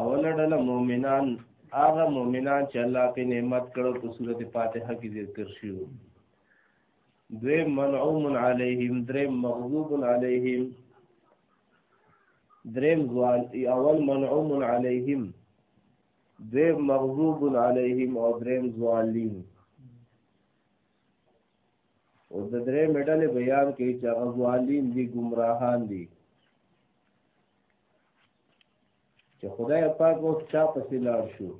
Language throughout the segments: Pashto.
اوله ډله مؤمنان هغه مؤمنان چې الله په نعمت کړو په صورت فاتحه کې ذکر شو دوی منعوم علیهم درې مغضوب علیهم دریم زوال اول منعوم علیهم دویم مغضوب علیهم او دریم زوالین او د درې مډلې بیان کوي چې هغه ظالم دي ګمراهان دي چې خدای پاک اوس چا پسې لاړ شو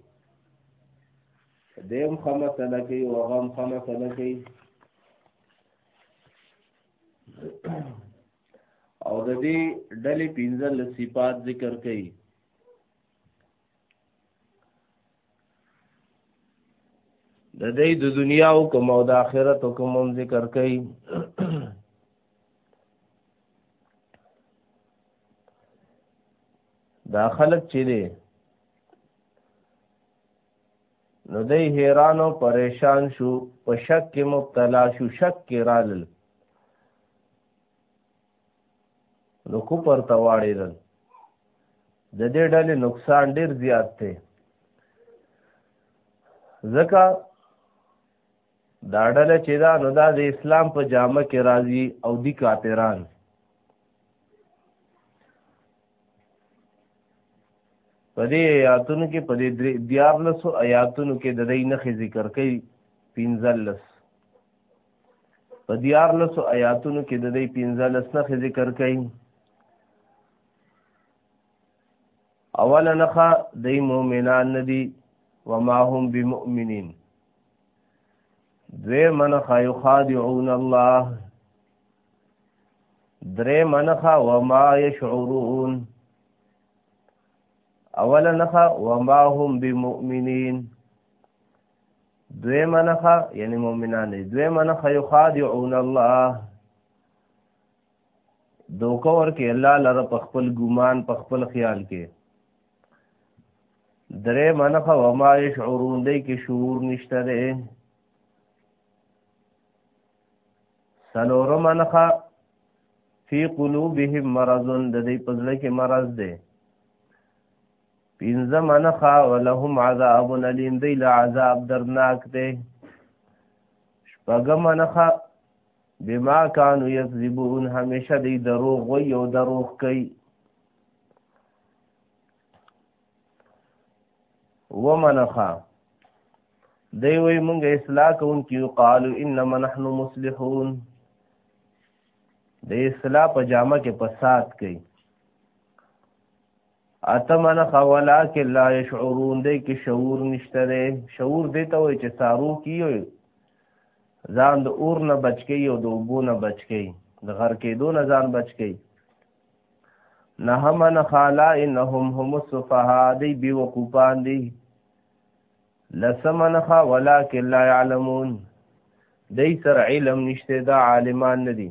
دیم خمه سنه کوي او غم خمه سنه کوي او د دې ډلې پنځه لسیپات ذکر کوي د دې د دنیا او کوم او د آخرت او کوم ذکر کوي دا خلق چې دي نو دې حیران او پریشان شو په شک کې مبتلا شو شک کې رالل نو کوپر ته واړېدل د دې ډلې نقصان ډیر زیات دی ځکه دا ډله چې دا نو دا د اسلام په جامه کې راځي او دی کاپیران په دې آیاتونو کې په دې دیارلسو آیاتونو کې د دې نخې ذکر کوي پنځلس په دیار لسو آیاتونو کې د دې پنځه لس نخې ذکر کړي اوله نخه د مؤمنان ندي وما هم بمؤمنین دوی منخه یخادعون الله درې منخه وما یشعرون اوله نخه وما هم بمؤمنین دوی منخه یعنی مؤمنان دی دوی منخه یخادعون الله دوکه ورکه الله لره په خپل ګمان په خپل خیال کې درې منخه و ما یشعرون دی کې شعور نشته دی سلور منخه فی قلوبهم مرض د دې پزړه کې مرض دی پنځم نخا ولهم عذاب الیم دی له عذاب درناک دی شپږم نخا بما كانوا يكذبون همیشه دی دروغ وي او دروغ کوي ومنخا دی وی مونږ اصلاح کوونکي قالو انما نحن مصلحون د اصلاح په جامه کې فساد کوي اتمه نخه ولاکه لا یشعرون دی کې شعور نشته دی شعور دی ته وای چې سارو کیو ځان د اور نه بچ کی او د اوبو نه بچ کی د غر کېدو نه ځان بچ کی نهمه نخه لا انهم هم السفهاء دی بی وقوفان دی لسمه نخه ولاکه لا یعلمون دی سر علم نشته دا عالمان ندی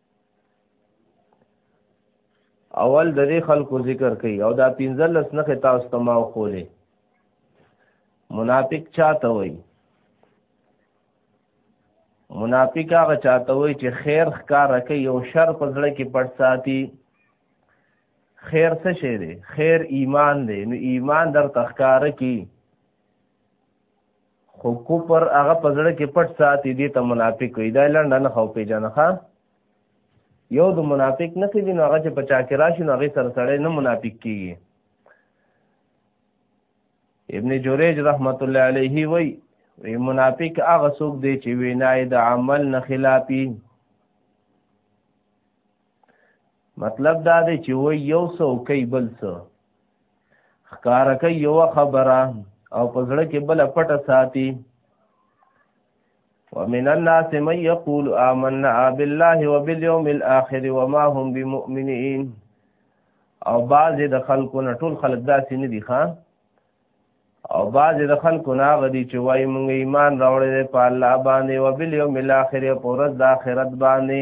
اول د دې خلکو ذکر کوي او دا پنځل لس نه تاسو ته ما خولې منافق چاته وي منافق هغه چاته وي چې خیر ښکار کوي او شر په ځړه کې پټ ساتي خیر څه شی دی خیر ایمان دی نو ایمان در تخکار کی خو کفر هغه په زړه کې پټ ساتي دي ته منافق وي دا لنډه نه خو پیژنه ښا یو د منافق نه کې دي نو هغه چې په چا کې راشي نو هغه سره سره نه منافق کیږي ابن جوریج رحمت الله علیه وی وی منافق هغه څوک دی چې وینای د عمل نه خلافي مطلب دا دی چې و یو څو کوي بل څه ښکار کوي یو خبره او په زړه کې بل پټه ساتي ومن الناس من يقول آمنا بالله وباليوم الآخر وما هم بمؤمنين او بعض د خلکو نه ټول خلک داسې نه دي ښا او بعض د خلکو نه غدي چې وای مونږ ایمان راوړل په الله باندې وباليوم الآخر او پر د آخرت باندې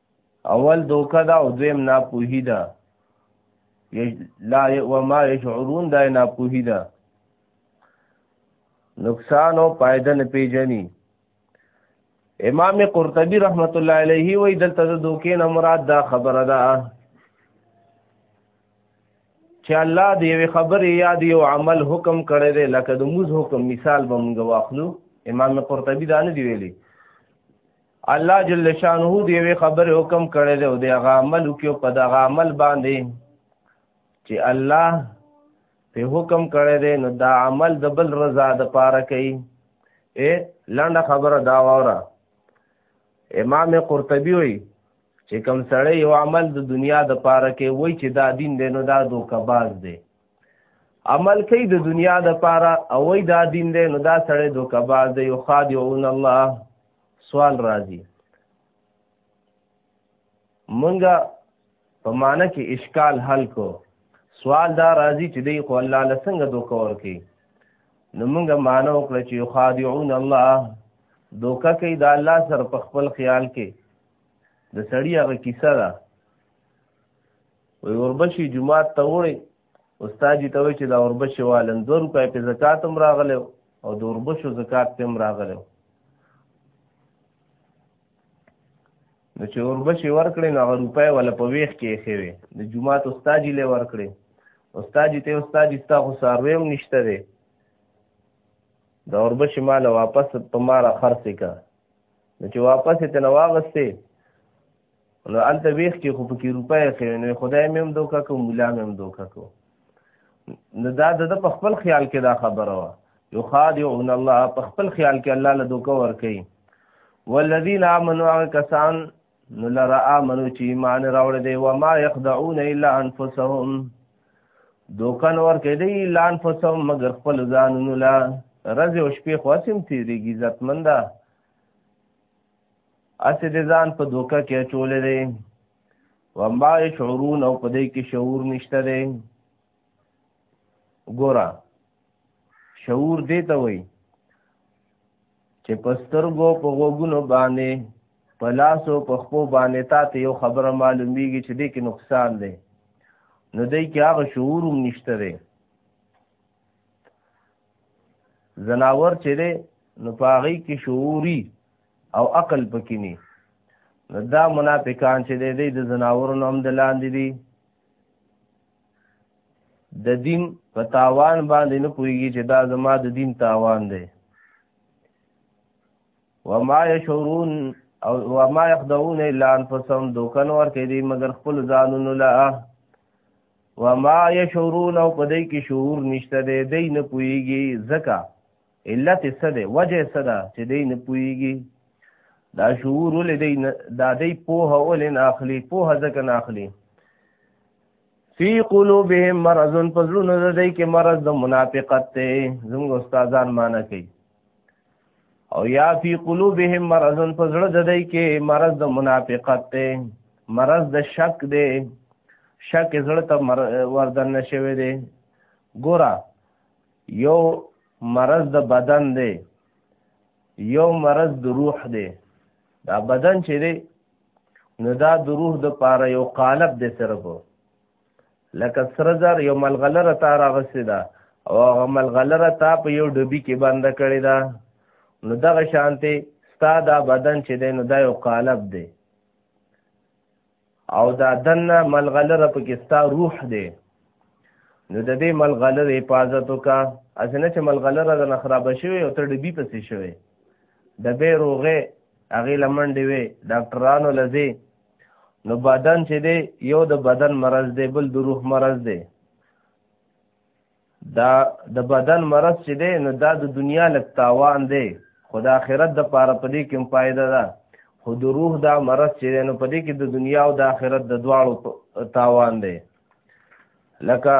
اول دوکه دا او دویم ناپوهی ده لا وما يشعرون دا ناپوهی ده نقصان او پایده نه پیژني امام قرطبي رحمت الله علیه وی دلته د دوکې نه مراد دا خبره ده چې الله دې وی خبره یا دی او عمل حکم کړی دی لکه د موز حکم مثال به موږ واخلو امام قرطبي دا نه دی ویلي الله جل شانه دی وی خبر حکم کړی دی او دی هغه عمل وکيو په دغه عمل باندې چې الله په حکم کړی دی نو دا عمل د بل رضا د پاره کوي اے لنډه خبره دا وره امام قرطبي وی چې کم سړی یو عمل د دنیا د پاره کوي وای چې دا دین دی نو دا دوکباز دی عمل کوي د دنیا د پاره او وای دا دین دی نو دا سړی دوکباز دی یو خادعون الله سوال راځي مونږه په معنی کې اشکال حل کو سوال دا راځي چې دی خو الله له څنګه دوکه ورکي نو مونږه معنی وکړه چې خادعون الله دوکه کوي دا الله سره په خپل خیال کې د سړی هغه کیسه ده وي وربشي جمعات ته وړي استاد ته وی چې دا اوربشې والن دوه روپۍ په زکات هم راغلی او د اوربشو زکات په هم راغلی نو چې اوربشې ورکړې نو هغه روپۍ ولا په ویښ کې یې ښې وې د جومات استاد یې له ورکړې استاد ته استاد ستا خو ساروی هم نشته دی د اوربشې مال واپس په ماره خرڅې کا نو چې واپس ته نه واغستې نو الته ویخ کې خو پکې روپۍ خې نو خدای مې هم دوکا کو مولا مې هم دوکا کو نو دا د په خپل خیال کې دا خبره وا یو خادعون الله په خپل خیال کې الله له دوکا ور کوي والذین آمنوا کسان نو لرا آمنو چې ایمان راوړ دی و ما یخدعون الا انفسهم دوکان ور کې دی الا انفسهم مگر خپل ځانونو لا رز او شپې خواسم تیریږي عزتمنده اسې د ځان په دوکه کې اچولې دی وما يشعرون او په دې کې شعور نشته دی ګورا شعور دې ته وای چې پسترګو په غوګونو باندې په لاسو په خپو باندې تا ته یو خبره معلومیږي چې دې کې نقصان دی نو دې کې هغه شعور هم نشته دی زناور چې دی نو پاغي کې شعوري او عقل پکې نه نو دا منافقان چې دی دی د زناورو نوم د لاندې دي د دین په تاوان باندې نه پوهېږي چې دا زما د دین تاوان دی وما یشعرون او وما یخدعون الا انفسهم دوکن ورکې دي مګر خپل ځانونو لا وما یشعرون او په دې کې شعور نشته دی دی نه پوهېږي ځکه علت یې څه دی وجه یې څه ده چې دی نه پوهېږي دا شعور ولې دی دا دی پوهه ولې نه اخلي پوهه ځکه نه اخلي فی قلوبهم مرض پزړونو د دې کې مرض د منافقت ته زموږ استادان معنی کوي او یا فی قلوبهم مرض پزړه د دې کې مرض د منافقت ته مرض د شک دی شک زړه ته وردن نشوي دی ګوره یو مرض د بدن دی یو مرض د روح دی دا بدن چې دی نو دا د روح د پاره یو قالب دی صرف لکه سره زر یو ملغلره تا راغستې ده او هغه ملغلره تا په یو ډبي کې بنده کړې ده نو دغه شانتې ستا دا بدن چې دی نو دا یو قالب دی او دا دنه ملغلره پکې ستا روح دی نو د دې ملغلره حفاظت وکا اسنه چې ملغلره د خراب شوی او تر ډبی پسې شوی د به روغه هغه لمنډې وي ډاکټرانو لزی نو بدن چې دی یو د بدن مرض دی بل د روح مرض دی دا د بدن مرض چې دی نو دا د دنیا لږ تاوان دی خو د آخرت د پاره په دې کې هم فایده ده خو د روح دا مرض چې دی نو په دې کې د دنیا او د آخرت د دواړو تاوان دی لکه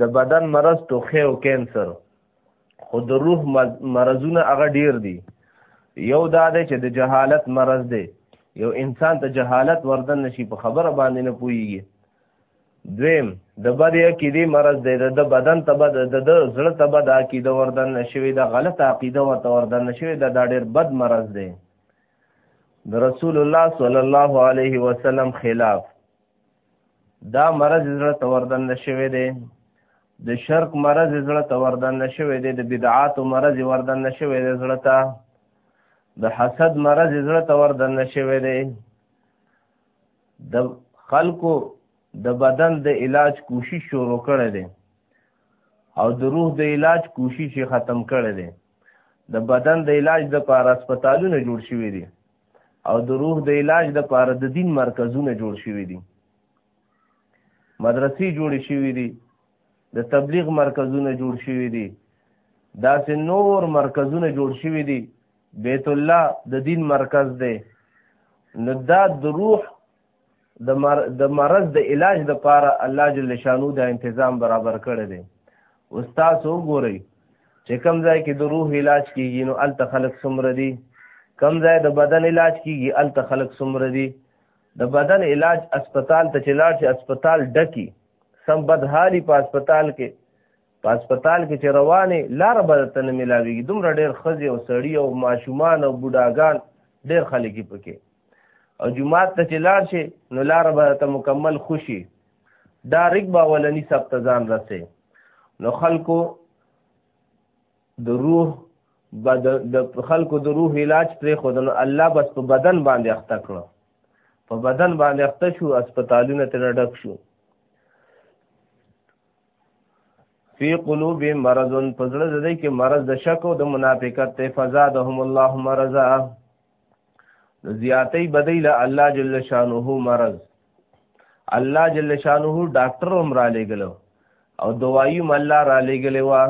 د بدن مرض توخی او کینسر خو د روح مرضونه هغه ډیر دي یو دا دی چې د جهالت مرض دی یو انسان ته جهالت وردن نشي په خبره باندې نه پوهیږي دویم د بد عقیده مرض دی د بدن ته بد د زړه ته بد عقیده وردن نشوي د غلط عقیده ورته وردن نشوي دا د ډېر بد مرض دی د رسول الله صلی الله علیه وسلم خلاف دا مرض زړه ته وردن نشوي دی د شرک مرض زړه ته وردن نشوي دی د بدعات مرض وردن نشوي دی زړه ته د حسد مرض زړه ته وردن نشوي دی د خلکو د بدن د علاج کوشش شروع کړی دی او د روح د علاج کوشش یې ختم کړی دی د بدن د علاج د پاره هسپتالونه جوړ شوي دي او د روح د علاج د پاره د دین مرکزونه جوړ شوي دي مدرسې جوړې شوي دي د تبلیغ مرکزونه جوړ شوي دي داسې نور مرکزونه جوړ شوي دي بیت الله د دین مرکز دی نو دا د روح د مر د مرض د علاج د پاره الله جل شانو دا تنظیم برابر کړی دی استاد وګورئ چې کم ځای کې د روح علاج کیږي نو ال تخلق سمر دي کم ځای د بدن علاج کیږي ال تخلق سمر دي د بدن علاج اسپیټال ته چلاړ شي اسپیټال ډکی سم بدحالي په اسپیټال کې په هسپتال کې چې روانې لاره به درته نه میلاوېږي دومره ډېر ښځې او سړي او ماشومان او بوډاګان ډېر خلک یې پکې او جومات ته چې لاړ شي نو لاره به درته مکمل خوشي دا رګ به اولني سب ته ځان رسې نو خلکو د روح د خلکو د روح علاج پرې خو د الله بس په بدن باندې اخته کړو په بدن باندې اخته شو هسپتالونه ترې ډک شو فی قلوب مرض پزړه د دې کې مرض د شک او د منافقت ته فزادهم الله مرضا زیاتې بدیل الله جل شانه مرض الله جل شانه ډاکټر هم را لګلو او دوايي مله را لګلې وا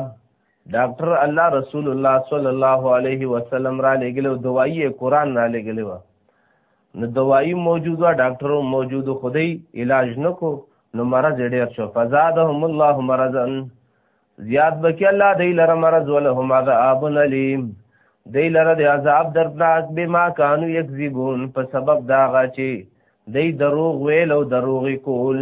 ډاکټر الله رسول الله صلی الله علیه وسلم را لګلو دوايي قران را لګلو نو دوايي موجوده ډاکټرو موجود خدای علاج نکو نو مرض ډیر شو فزادهم الله مرضا زیاد بکی الله دی لره مرض ولهم عذاب الیم دی لره د عذاب دردناک بما کانوا یکذبون په سبب دا غچی دی دروغ ویل او دروغی کول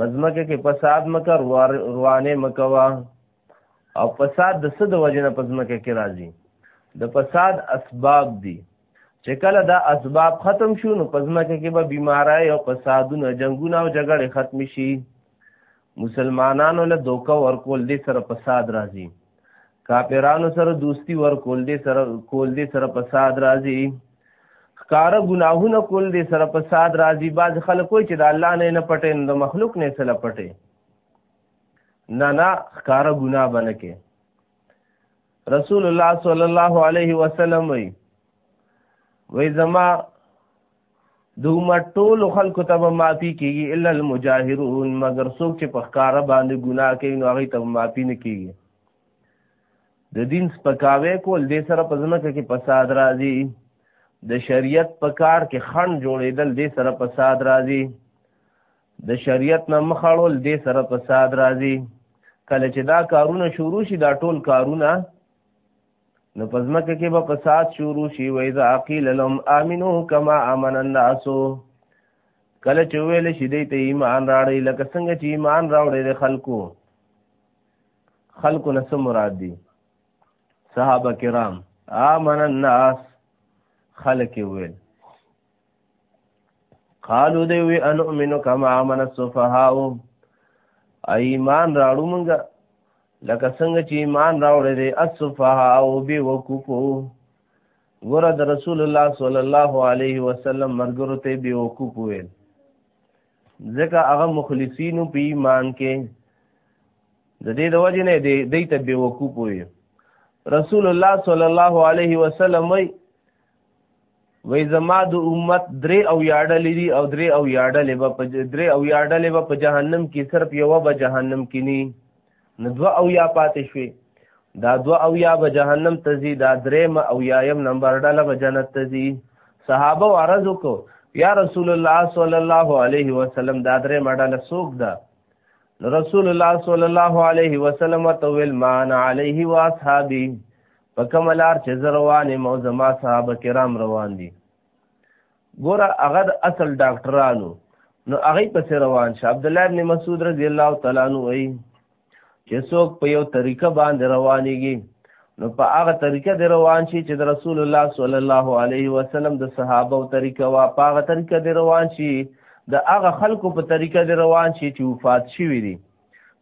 پزمکه کې فساد مکه روانه مکوا او فساد د څه د وجنه پزمکه کې راځي د فساد اسباب دي چې کله دا اسباب ختم شو نو پزمکه کې به بیماری او فسادونه جنگونه او جګړې ختم شي مسلمانانو له دوکه ورکول دي سره فساد راځي کافرانو سره دوستی ور کول دي سره کول دي سره فساد راځي خکار ګناهونه کول دي سره فساد راځي باز خلک وي چې د الله نه نه پټي نو د مخلوق نه سره پټي نه نه خکار ګناه بنکه رسول الله صلی الله علیه وسلم وی وی زما د امت ټول خلکو ته به معافي کېږي الا المجاهرون مګر څوک چې په ښکاره باندې ګناه کوي نو هغوی ته به معافي نه کېږي د دین سپکاوی کول دې سره په ځمکه کې فساد راځي د شریعت په کار کې خنډ جوړېدل دې سره فساد راځي د شریعت نه مخړول دې سره فساد راځي کله چې دا کارونه شروع شي دا ټول کارونه نو پزمکه کې به فساد شروع شي و اذا قيل لهم امنو كما امن الناس کله چې ویل شي دې ته ایمان راړي لکه څنګه چې ایمان راوړي د خلکو خلکو نه مراد دي صحابه کرام امن الناس خلک ویل قالو دی وی ان امنو کما امن السفهاء ایمان راړو مونږه لکه څنګه چې ایمان راوړی دی السفهاء او بي وقوفو ګور د رسول الله صلی الله علیه وسلم مرګرو ته بي وقوف ویل ځکه هغه مخلصینو په ایمان کې د دې د وجې نه دی دی ته بي وقوف ویل رسول الله صلی الله علیه وسلم وی وې زما د امت درې او یاډلې دي او درې او یاډلې به په درې او یاډلې به په جهنم کې صرف یو به جهنم کې ني نو دوا او یا پاتې شوي دا دوا او یا به جهنم ته ځي دا درې ما او یایم نمبر ډله به جنت ته ځي صحابه عرض وکړو یا رسول الله صلی الله علیه وسلم دا درې ما ډله سوق ده رسول الله صلی الله علیه وسلم تو ویل مان علیه واصحابی په کوم لار چې زه روان یم او زما صحابه کرام روان دي ګوره هغه د اصل ډاکټرانو نو هغه پسې روان شه عبد الله ابن مسعود رضی الله تعالی عنہ وایي چې څوک په یو طریقه باندې روانيږي نو په هغه طریقه د روان شي چې د رسول الله صلی الله علیه وسلم د صحابه او طریقه وا په هغه طریقه د روان شي د هغه خلکو په طریقه د روان شي چې وفات شوي دي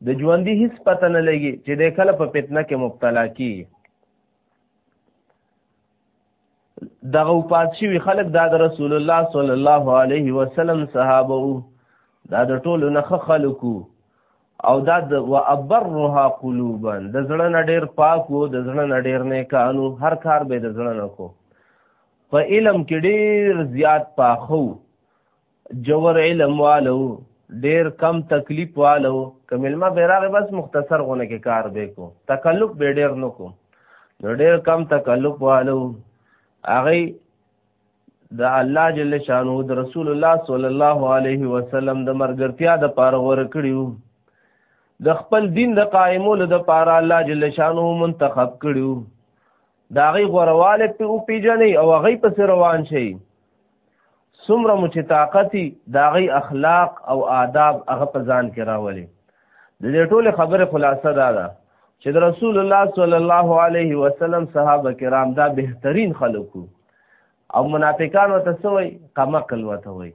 د ژوندۍ هیڅ پته نه لګي چې د کله په فتنه کې مبتلا کی دغه پات شوی خلک دا د رسول الله صلی الله علیه وسلم صحابه وو دا د ټولو نه خلکو او دا د وابرها قلوبا د زړه نه ډیر پاک وو د زړه نه ډیر نیکانو هر کار به د زړه نه کو په علم کې ډیر زیات پاخو جوور علم والو ډیر کم تکلیف والو کملما بیراغ بس مختصر غونه کې کار به کو تکلف به ډیر نو کو نو ډیر کم تکلف والو هغه د الله جل شانو د رسول الله صلی الله علیه وسلم د مرګرتیا د پاره ور کړیو د خپل دین د قائمولو د پاره الله جل شانو منتخب کړیو د هغې غوروالی پې وپېژنئ او هغې پسې روان شئ څومره مو چې طاقتي د هغې اخلاق او آداب هغه په ځان کې راولي د دې ټولې خبرې خلاصه دا ده چې د رسول الله صلی الله علیه وسلم صحابه کرام دا بهترین خلکو او منافقان ورته سوی قمقل ورته وایي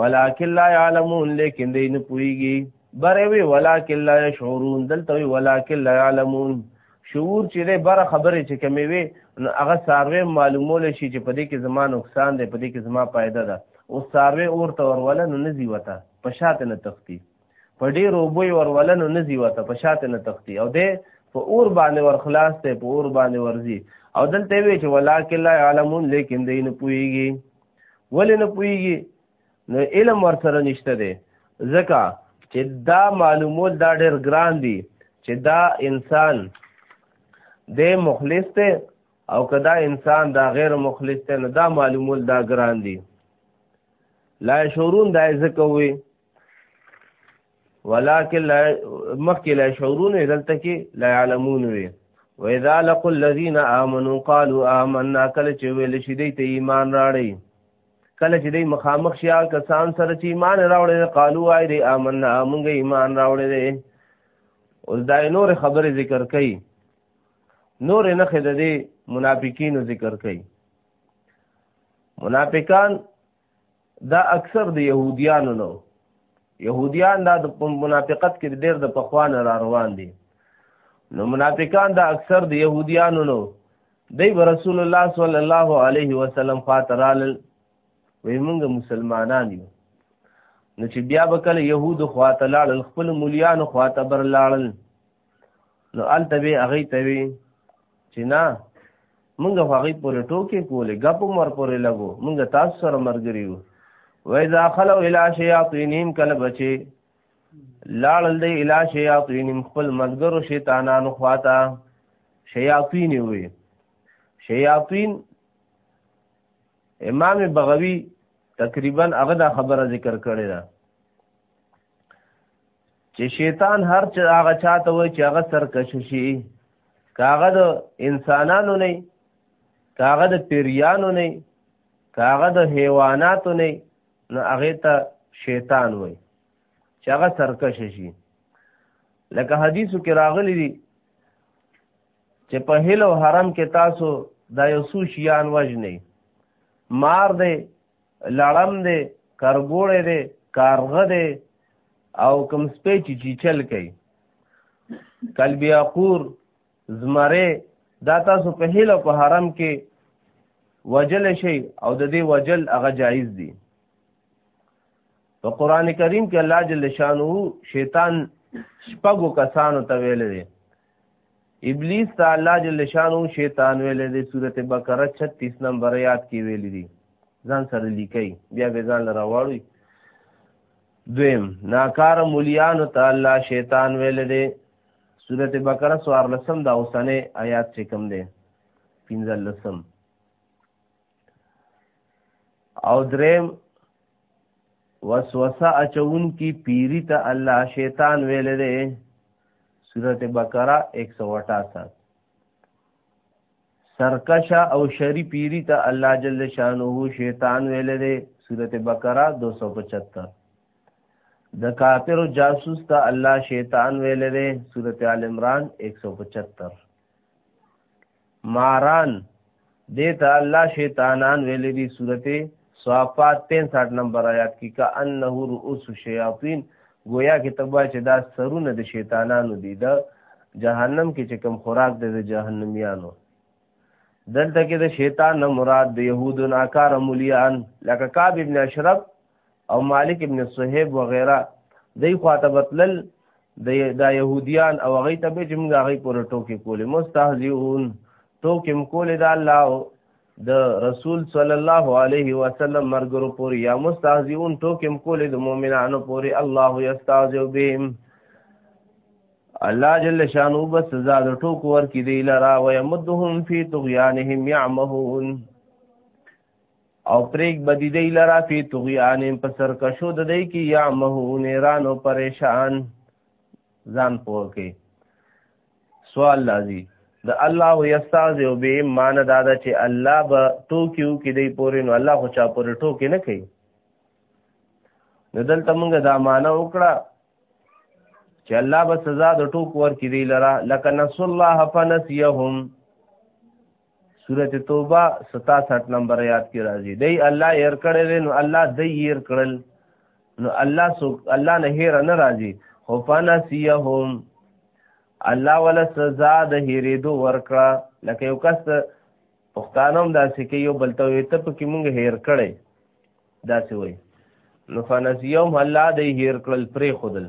ولکن لا يعلمون لیکن دی نه پويږي بره وی ولکن لا يشعرون دلته وی ولکن لا يعلمون شعور چې دی بره خبره چې کمی وي نو هغه ساروی معلومول شي چې په دې کې زما نقصان دی په دې کې زما پایده ده او ساروی اورته وروله نو نزي وته په شاته نه تختی په ډیر وبوي وروله نو نزي وته په شاته نه تختی او دې په اور باندې ور خلاص ته په اور باندې ورزي او دلته وی چې ولکن لا يعلمون لیکن دین پويږي ولې نه پوهیږي نو علم ورسره نشته دی ځکه چې دا معلومول دا ډېر ګران دي چې دا انسان د مخلص ته او کدا انسان دا غیر مخلص ته نه دا معلومول دا ګران دي لا شورون دا ځکه وي ولكن لا مخکې لا شعورون دلته کې لا يعلمون وي واذا لقوا الذين امنوا قالوا آمنا کله چې ویل شي دی ته ایمان راړي کله چې دی مخامخ شي کسان سره چې ایمان راوړي قالوا اي دی آمنا موږ ایمان راوړي دي اوس دا نور خبره ذکر کړي نور نه خدای دی منافقین ذکر کړي منافقان دا اکثر د يهوديانو نو يهوديان دا د منافقت کې ډېر د پخوانه را روان دي نو منافقان دا اکثر د يهوديانو نو دی رسول الله صلی الله علیه وسلم خاطرال وی موږ مسلمانان یو نو چې بیا به کله يهود خواته لاړل خپل مليانو خواته بر لاړل نو الته به هغه ته وی چې نه مونږ هغه پورې ټوکې کولې غپ مر پورې لګو مونږ تاسو سره مرګري وو وای ذا خلو الی شیاطینهم کله بچي لاړل دی الی شیاطینهم خپل ملګرو شیطانانو خواته شیاطین وي شیاطین امام بغوی تقریبا هغه دا خبره ذکر کړې ده چې شیطان هر چې هغه چاته وای چې هغه سرکش شي کاغه د انسانانو نه کاغه د پیریانو نه کاغه د حیواناتو نه نو هغه ته شیطان وای چې هغه سرکش شي لکه حدیثو کې راغلی دي چې په هلو حرم کې تاسو دا یو سو شیان وجنې مار دی لړم دی کرګوړی دی کارغه دی او کم سپی چې چیچل کوي کلب یاقور زمره دا تاسو په هیله په حرم کې وجل شي او د دې وجل هغه جایز دي په قران کریم کې الله جل شانو شیطان شپږو کسانو ته ویل دي ابلیس ته الله جل شانو شیطان ویلې د سورته بقره 36 نمبر یاد کې ویلې دي ځان سره لیکي بیا به ځان راوړی دویم ناکار مليان ته الله شیطان ویلې دي سورته بقره 14 دا اوسنه آیات چې کوم ده 15 لسم او دریم وسوسه اچون کی پیری ته الله شیطان ویل دی سورته بقره 168 سرکشا او شری پیری ته الله جل شانه شیطان ویل دی سورته بقره 275 د کافر جاسوس ته الله شیطان ویل دی سورته ال عمران 175 ماران دیتا الله شیطانان ویلې دي سورته صافات 65 نمبر آیات کې کأنه رؤوس الشیاطین گویا کې تبا چې دا سرونه د شیطانانو دي دا جهنم کې چې کم خوراک دی د جهنميانو دلته کې د شیطان نه مراد د يهودو ناکار مليان لکه کعب ابن اشرف او مالک ابن صهیب وغیرہ دای خواته بتلل دا يهوديان او هغه ته به جمع هغه پر ټوکې کولې مستهزئون ټوکې مکولې دا الله د رسول صلی الله علیه وسلم مرګرو پوری یا مستهزئون ټوکې مکولې د مؤمنانو پوری الله یستهزئ بهم الله جل شانو بس سزا د ټوک ور کې دی لرا و يمدهم فی طغیانهم يعمهون او پریک بدی دی لرا فی تغیان په سرکشو د دی کی یا مهون ایران او پریشان ځان پوه کی سوال لازی د الله یستاز او به مان دادا چې الله به ټوکیو کې دی پورې نو الله خو چا پورې ټوکې نه کوي نو دلته موږ دا معنا وکړه چې الله به سزا د ټوک ور کې دی لرا لکه نس الله فنسیهم سورت توبه 67 نمبر آیات کې راځي دی الله ير کړل نو الله دی ير کړل نو الله سو الله نه هیر نه راځي خو فنسيهم الله ولا سزا د هیریدو ورکړه لکه یو کس پښتانه هم داسې کې یو بلته وي ته په کې مونږ هیر کړي داسې وي نو فنسيهم الله دی هیر کړل پرې خودل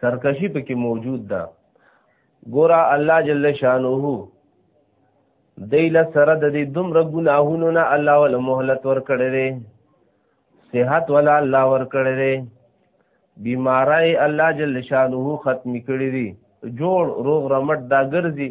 سرکشی پکې موجود ده ګورا الله جل شانه دیل سره د دې دومره ګناهونو نه الله ول مهلت ور کړی دی صحت ولا الله ور کړی دی بیماری الله جل شانه ختم کړی دی جوړ روغ رمټ دا ګرځي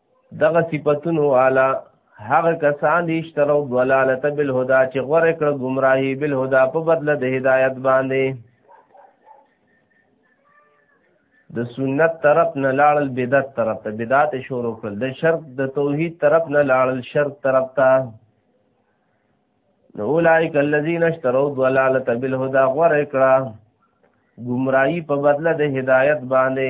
دغه صفاتونو والا هغه کسان دي اشترو ضلالت بالهدى چې غوړه کړ گمراهي بالهدى په بدله د هدایت باندې د سنت طرف نه لاړل بدعت طرف ته بدعت شروع کړل د شرک د توحید طرف نه لاړل شرک طرف ته نو اولائک الذین اشتروا ضلالت بالهدى غوړه کړه گمراهي په بدله د هدایت باندې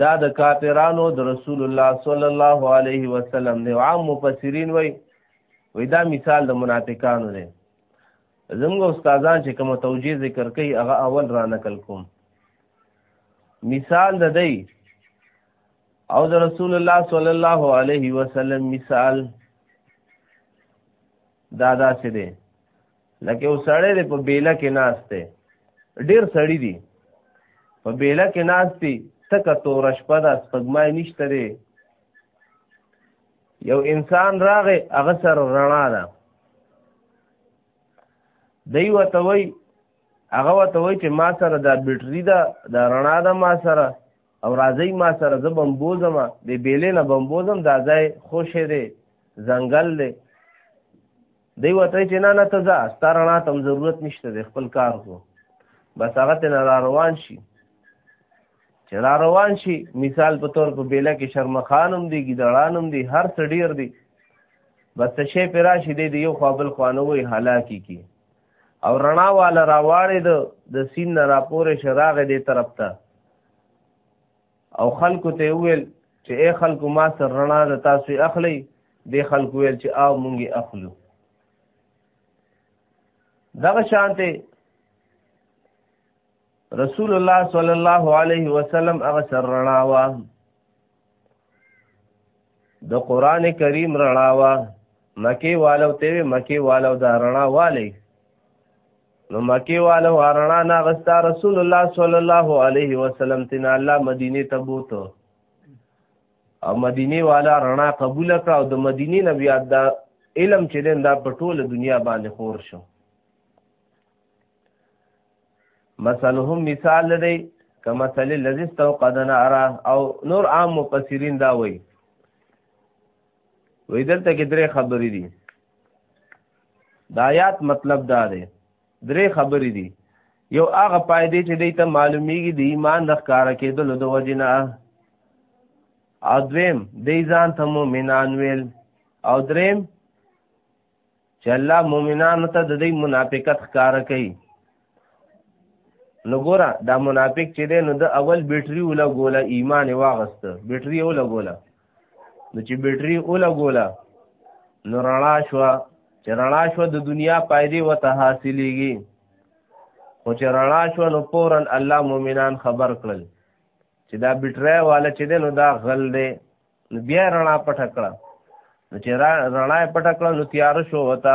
دا د کافرانو د رسول الله صلی الله علیه وسلم دی عام مفسرین وای وای دا مثال د منافقانو دی زموږ استادان چې کوم توجیه ذکر کوي هغه اول را نقل کوم مثال د دی او د رسول الله صلی الله علیه وسلم مثال دا داسې دی لکه او سړی دی په بیله کې ناشته ډیر سړی دی په بیله کې ناشتي تکه تور شپه ده سپګمای نشته دی یو انسان راغې هغه سره رڼا ده دی وته وای هغه وته وای چې ما سره دا بیټری ده دا رڼا ده ما سره او راځي ما سره زه بمبوزم د بیلې نه بمبوزم دا ځای خوشې دی ځنګل دی دی وته چې نه نه ته ځه ستا رڼا ته هم ضرورت نشته دی خپل کار کو بس هغه ته نه را روان شي چې را روان شي مثال په تور په بیله کې شرمخان هم دی ګیدړان هم دی هر څه ډیر دی بس ته شی پې راشي دی د یو خوا بل خوا نه وایي هلاکي کي او رڼا والا راواړې د د سین نه راپورې شراغې دې طرف ته او خلکو ته ویل چې اے خلکو ما سر رڼا د تاسو اخلي د خلکو ویل چې او مونږه اخلو دغه شانته رسول الله صلی الله علیه وسلم هغه سر رڼا وا د قران کریم رڼا وا مکی والو ته مکی والو دا رڼا والی نو مکی والو ارنا نا غستا رسول الله صلی الله علیه وسلم تینا الله مدینه ته بوته او مدینه والا رڼا قبول کړه او د مدینه نبی دا علم چې دین دا په ټوله دنیا باندې خور شو مثلهم مثال لري کما مثل الذي استوقد نارا او نور عام مفسرین دا وایي وې دلته کې درې خبرې دي د آیات مطلب دا دی درې خبرې دي یو هغه پایدې چې دی ته معلومیږي د ایمان د ښکارا کېدلو د وجنه او دویم دی ځان ته مؤمنان ویل او دریم چې الله مؤمنانو ته د دې منافقت ښکارا کوي نو ګوره دا منافق چې دی نو د اول بیټری ولا ګوله ایمان واغسته بیټری ولا ګوله نو چې بیټری اوله ګولا نو رڼا شو چې رڼا شو د دنیا پایدې وته حاصلېږي خو چې رڼا شو نو پورن الله مؤمنان خبر کړل چې دا بیټری والا چې دی نو دا غل دی نو بیا رڼا پټه کړه نو چې رڼا پټه کړه نو تیار شو وته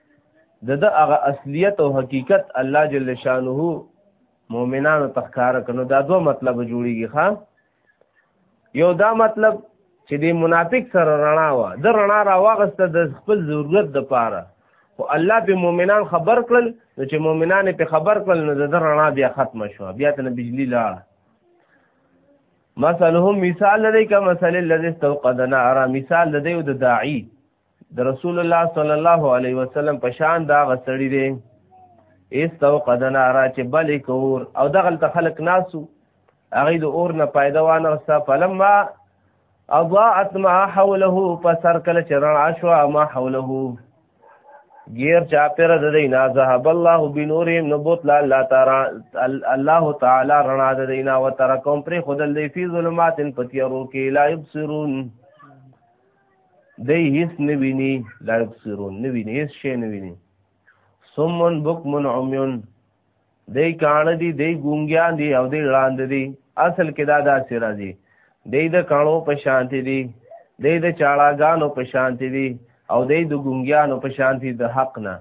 د د هغه اصلیت او حقیقت الله جل شانه مؤمنانو تخکار کنو دا دوه مطلب جوړیږي ښا یو دا مطلب چې د منافق سره رڼا و د رڼا را واغسته د خپل ضرورت د پاره خو الله په مؤمنان خبر کړل نو چې مؤمنان په خبر کړل نو د رڼا بیا ختم شو بیا ته بجلی لاړه مثلهم مثال لدی کا مثل الذي استوقد نارا مثال لدی د داعی د رسول الله صلی الله علیه وسلم په شان دا غسړی دی ایستو قدنا را چې بل کور او دغل ته خلق ناسو هغه د اور نه پیدا وانه وستا فلما اضاءت ما حوله فسر کله چرن عشوا ما حوله غیر چا پر د دینا ذهب الله بنورهم نبوت لا الله تعالی الله تعالی رڼا د دینا و ترکم پر خدل دی فی ظلمات پتیرو کې لا یبصرون دی هیڅ نه ویني لا یبصرون نه ویني هیڅ شی نه ویني سمون بکمون عمیون دی کاڼه دي دی ګونګیان دي او دی ړاند دي اصل کې دا داسې راځي دی د کاڼو په شانتي دي دی د چاړاګانو په شانتي دي او دی د ګونګیانو په شانتي د حق نه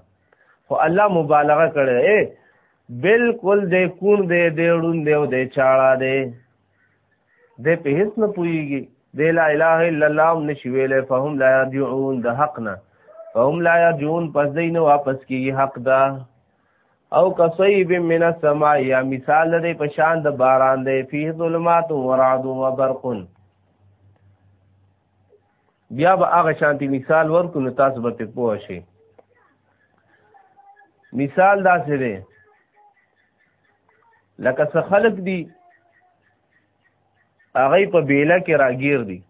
خو الله مبالغه کړې بالکل دی کون دی دی ړون دی او دی چاړه دی د په هیڅ نه پويږي د لا اله الا الله نشي ویلې فهم لا يرجعون د حق نه فهم لا يرجعون پس دین واپس کیږي حق دا او کصیب من السماء یا مثال لري په شان د باران دی فيه ظلمات و رعد و برق بیا به هغه شانتي مثال ورکو نو تاسو به پوه شئ مثال داسې دی لکه څه خلق دي هغه په بیله کې راګیر دي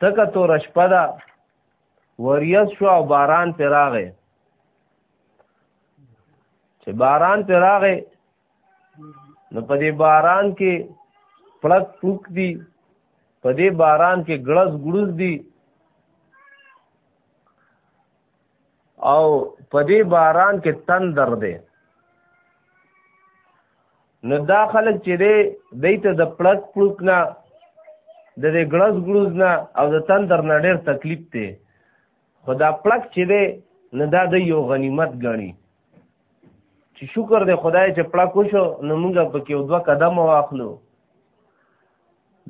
تکه تو رشپدا وریاس شو او باران پر راغې چې باران پر راغې نو په دې باران کې پړک پوک دي په دې باران کې ګړز ګړز دي او په دې باران کې تندر دی نو دا خلک چې دی دی ته د پړک پړک نه د دې ګړز ګړز نه او د تندر نه ډېر تکلیف دی خو دا پړک چې دی نو دا د یو غنیمت ګڼي چې شکر دی خدای چې پړک وشو نو موږ پکې دوه قدم واخلو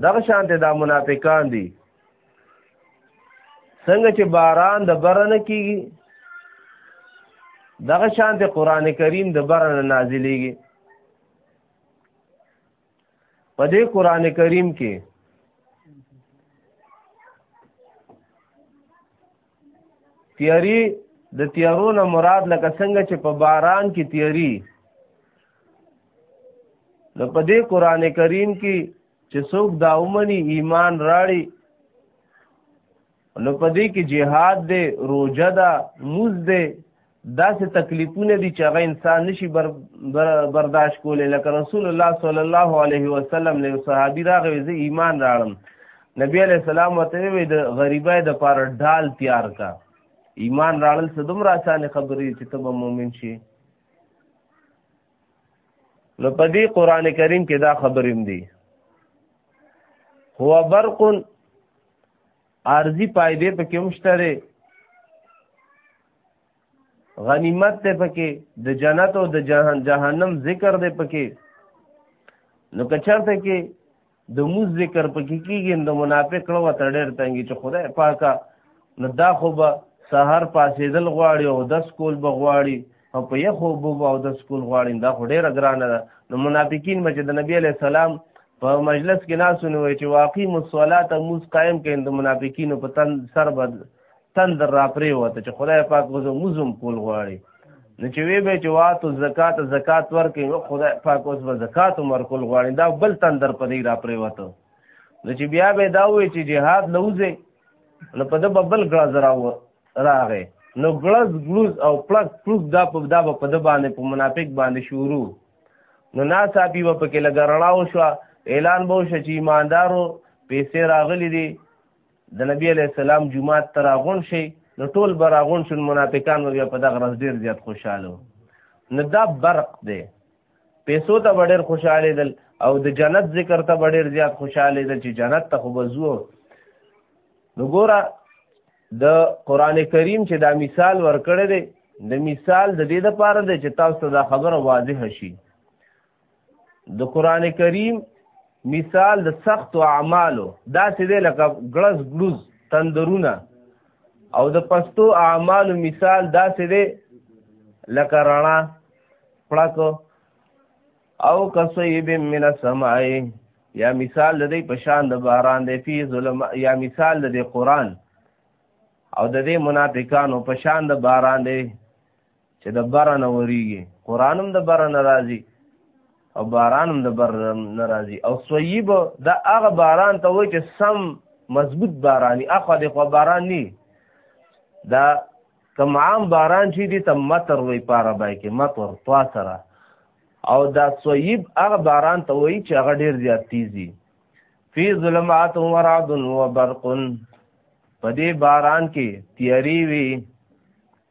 دغه شان ته دا منافقان دي څنګه چې باران د برنه کیږي دغه شان ته قران کریم د برنه نازلېږي په دې قران کریم کې تیاری د تیارو نه مراد لکه څنګه چې په باران کې تیاری نو په دې قران کریم کې چې څوک دا ومني ایمان راړي نو په دې کې jihad دی روزه ده موز دی داسې تکلیفونه دي چې هغه انسان نشي بر بر برداشت کولی لکه رسول الله صلی الله علیه وسلم له صحابي راغی زه ایمان راړم نبی علیہ السلام وته وی د غریبای د پار ډال تیار کا ایمان راړل څه دومره اسانه خبرې چې ته مؤمن شي نو په دې قران کریم کې دا خبرې دي هو برق ارزی پایدې په کې مشتره غنیمت ته پکې د جنت او د جهان جهنم ذکر دی پکې نو کچرته کې د موز ذکر پکې کیږي د منافق لو تر ډېر تنګي چې خدای پاکا نو دا خو به سحر پاسېدل غواړي او دس کول به غواړي او په یخو بو او دس کول غواړي دا خو ډېر ګرانه ده نو منافقین مچ د نبی علی سلام په مجلس کې ناسونه وي چې واقعي مصلات موز قائم کین د منافقینو په تن سر بد تندر را پرې وته چې خدای پاک وزو مزم کول غواړي نو چې وی به چې واتو زکات زکات ورکې نو خدای پاک اوس به زکات عمر کول غواړي دا بل تندر پرې را پرې وته نو چې بیا به دا وې چې جهاد لوزه نو په دبا بل ګړز راو راغې نو ګړز ګلوز او پلک پلوک دا په دا په دبا باندې په منافق باندې شروع نو نا صاحب و پکې لګرړاو شو اعلان به شو چې ایماندارو پیسې راغلي دي د نبی علی السلام جمعات تر غون شي نو ټول براغون شون منافقان بیا په دغه ورځ ډیر زیات خوشاله نو دا برق دی پیسو ته ډیر خوشاله دل او د جنت ذکر ته ډیر زیات خوشاله دل چې جنت ته خو بزو نو ګوره د قران کریم چې دا مثال ورکړی دی د مثال د دې لپاره دی چې تاسو ته دا خبره واضح شي د قران کریم مثال د سخت او اعمالو دا چې دی لکه ګړز ګړوز تندرونه او د پستو اعمالو مثال دا چې دی لکه رڼا پړکو او کسیب من السماء یا مثال د دې پشان د باران د فی ظلم یا مثال د دې قران او د دې منافقانو پشان د باران دی چې د بره نه وریږي قرآن هم د بره نه راځي او باران هم د بره نه راځي او صیب د هغه باران ته وایي چې سم مضبوط باراني اخوا د خوا باران ني دا کم عام باران چې دي ته مطر وایي په عربی کې مطر طوا سره او دا صیب هغه باران ته وایي چې هغه ډېر زیات تیزي فی ظلمات و رعد و برق په دې باران کې تیاری وي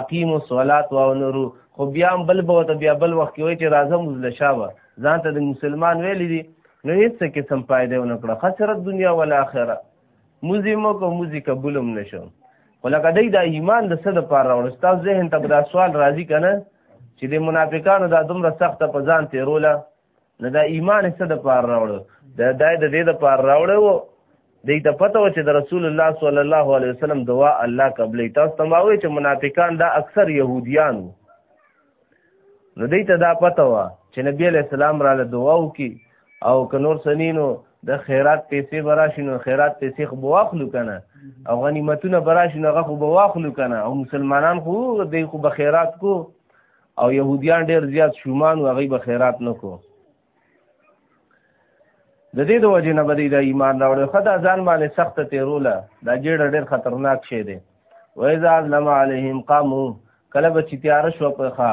اقیم الصلات و نورو خو بیا هم بل به ته بیا بل وخت کې وای چې راځم مزل شابه ځان ته د مسلمان ویل دي نو هیڅ قسم فائدې ونه کړه خسرت دنیا ول اخره موزي مو کو موزي قبولم نشو ولکه دای دا ایمان د صد پر راوړ تاسو ذهن ته دا سوال راځي کنه چې د منافقانو دا دومره سخته په ځان تیروله نه دا ایمان څه د پار راوړو دا دای د دې د پار راوړو دې ته پته و چې د رسول الله صلی الله علیه وسلم دعا الله قبلې تاسو تماوي چې منافقان دا اکثر يهوديان نو دې ته دا پته و چې نبی علیہ السلام را له دعا وکي او که نور سنینو د خیرات پیسې براشي نو خیرات پیسې خو به واخلو که نه او غنیمتونه براشي نو هغه خو به واخلو که نه او مسلمانان خو دی خو به خیرات کو او يهوديان ډېر زیات شومان او هغه به خیرات نکو د دې د وجې نه بدی دا ایمان راوړ خدا ځان باندې سخت تیروله دا جېړ ډېر خطرناک شی دی وایذا لم عليهم قامو کله به چې تیار شو په خا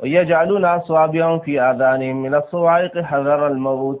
ويجعلون اصابعهم في اذانهم من الصواعق حذر الموت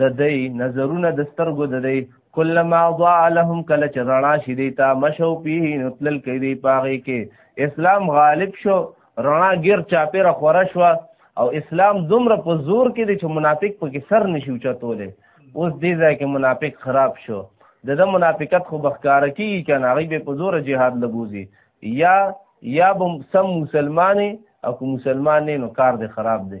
د دی نظرونه د سترګو د دی کلما ضاع لهم کله چې رڼا شي دی تا مشو پیه نتلل کې دی پاغي کې اسلام غالب شو رڼا ګیر چاپیره خوره شو او اسلام دومره په زور کې دی چې منافق په کې سر نشي چتولې اوس دې ځای کې منافق خراب شو د د منافقت خو بخکار کیږي کنه هغه به په زور جهاد لګوزي یا یا بم سم مسلمانې او که مسلمان نه نو کار دې خراب دی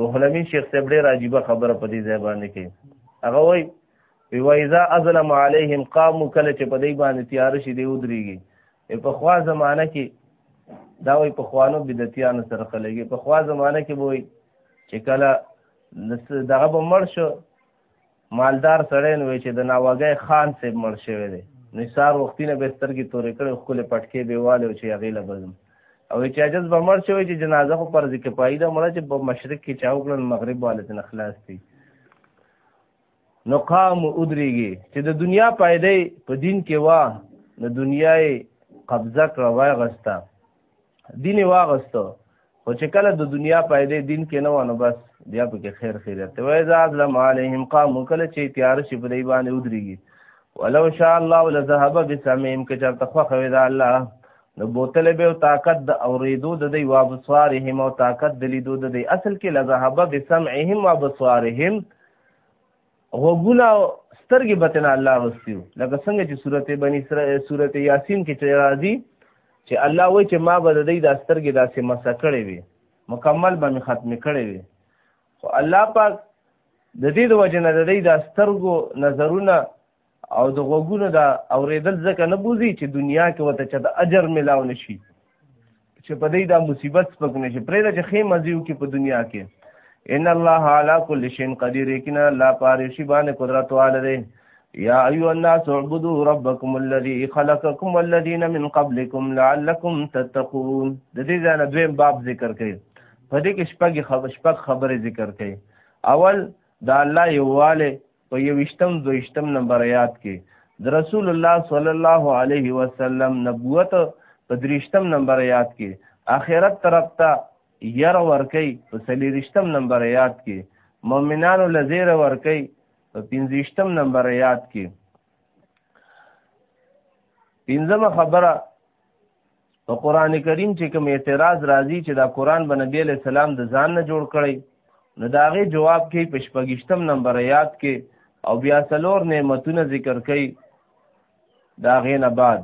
روح الامین شیخ صاحب ډیر عجیب خبره په دې ځای باندې کوي هغه وای وی وایذا ازلم علیهم قاموا کله چې په دې باندې تیار شي دی ودرېږي په خوا زمانہ کې دا وای په خوانو بدعتیانو سره خلګي په خوا زمانہ کې وای چې کله دغه به مړ شو مالدار سړی نو چې د ناوګی خان صاحب مړ شوی دی نو سار وختي نه به سترګې تورې کړې خپل پټکې به والو چې هغه لبزم او چې اجز به مړ شوی چې جنازه خو پر ذکر پایده مړ چې په مشرق کې چاو کړل مغرب والت نه خلاص دي نو قام ادریږي چې د دنیا پایده په دین کې وا د دنیاي قبضه کړه وای غستا دین واغستو خو چې کله د دنیا پیدې دین کې نه ونه بس بیا په کې خیر خیرت وای اذا ظلم علیهم قام کله چې تیار شي په دی باندې ودرېږي ولو شاء الله لذهب بسمهم که چرته خو خو دا الله نو بوتل به او طاقت د اوریدو د دی وابصارهم او طاقت د لیدو د دی اصل کې لذهب بسمعهم وابصارهم غوګونه سترګې بتنه الله وستیو لکه څنګه چې سورته بنی اسرائیل سورته یاسین کې چې راځي چې الله وایي چې ما به د دې د سترګې داسې مسه کړې وي مکمل به می ختم کړې وي خو الله پاک د دې د وجه نه د دې د سترګو نظرونه او د غوګونو دا اوریدل ځکه نه بوزي چې دنیا کې وته چې د اجر ملاو نشي چې په دې دا مصیبت سپک نشي پرې دا چې خې مزیو کې په دنیا کې ان الله علی کل شیء قدیر کنا لا پارشی باندې قدرت والده یا ایو الناس اعبدوا ربکم الذی خلقکم والذین من قبلکم لعلکم تتقون د دې ځای نه دویم باب ذکر کړي په دې کې شپږ خبر شپږ خبره ذکر کړي اول دا الله یواله په یوشتم دویشتم نمبر آیات کې د رسول الله صلی الله علیه وسلم نبوت په دریشتم نمبر آیات کې آخرت طرف ته ير ورکی په سلیریشتم نمبر آیات کې مؤمنانو لزیر ورکی په پنځشتم نمبر آیات کې پنځمه خبره په قران کریم چې کوم اعتراض راځي چې دا قران به نبی له سلام د ځان نه جوړ کړي نو دا غي جواب کې په شپږشتم نمبر یاد کې او بیا څلور نعمتونه ذکر کړي دا غي نه بعد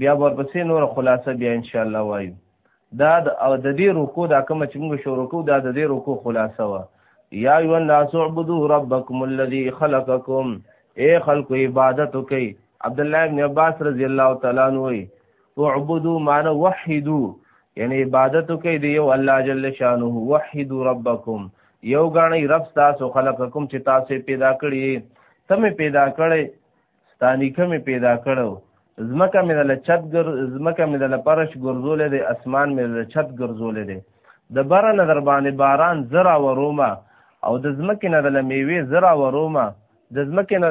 بیا ورپسې نور خلاصه بیا ان شاء الله وایو دا د او د دې رکو دا کوم چې موږ شروع کوو دا د دې رکو خلاصه و یا ایو الناس اعبدوا ربکم الذی خلقکم اے خلق عبادت کوي عبد الله ابن عباس رضی الله تعالی عنہ وی اعبدوا معنی وحدو یعنی عبادت کوي دی یو الله جل شانه وحدوا ربکم یو غاڼي رب تاسو خلقکم چې تاسو پیدا کړی تم پیدا کړی ستانیکه مې پیدا کړو زمکه مې دل چت ګر زمکه مې دل پرش ګرځولې دی اسمان مې دل چت ګرځولې دی د بره نه در باندې باران زرا ورومه او د زمکه نه دل میوه زرا ورومه د زمکه نه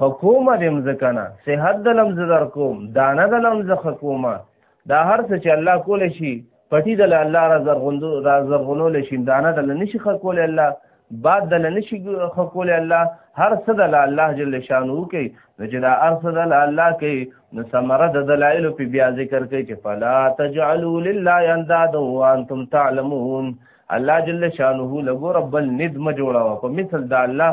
حکومت دې مزکنه صحت د لمز در کوم دانه د لمز حکومت دا هر څه چې الله کول شي پټي د الله را زرغوندو را زرغونول شي دانه د لنشي خکول الله بعد د لنشي خکول الله هر څه د الله جل شانو کوي نو چې دا هر څه د الله کوي نو ثمره د دلایل په بیا ذکر کوي چې فلا تجعلوا لله اندادا وانتم تعلمون الله جل شانه لګو رب الندم جوړاوه په مثل د الله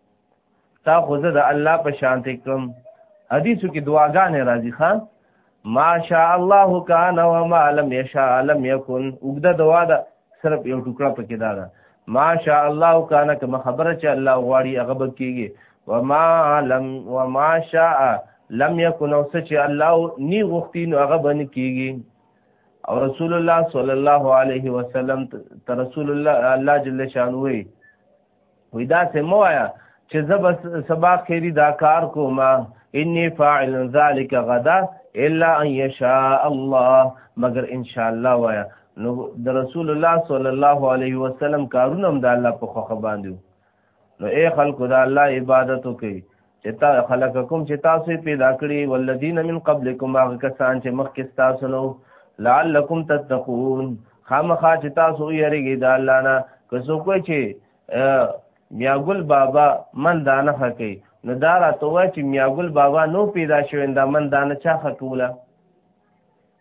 تا خو زه د الله په شان تکم حدیثو کې دعاګانې راځي خان ما شاء الله کان و ما لم یشاء لم یکن وګدا دعا ده صرف یو ټوکړه پکې دا ده ما شاء الله کان کما خبره چې الله غواړي هغه به کیږي و ما لم و ما شاء لم یکن او چې الله نی غوښتي نو هغه باندې کیږي او رسول الله صلی الله علیه وسلم ته رسول الله الله جل شانوه وی دا سه مو آیا چې زب سبا خیری دا کار کوم انی فاعل ذلک غدا الا ان یشاء الله مگر ان شاء الله وایا نو د رسول الله صلی الله علیه وسلم کارونه هم د الله په خوخه باندې نو اے خلکو د الله عبادت وکي چې تا خلقکم چې تاسو پیدا کړی ولذین من قبلکم هغه کسان چې مخکې تاسو نو لعلکم تتقون خامخا چې تاسو یریږئ د الله نه که څوک چې میاګل بابا من دانه کوي نو دا راته وایي چې میاګل بابا نو پیدا شوی دا من دانه چا خکوله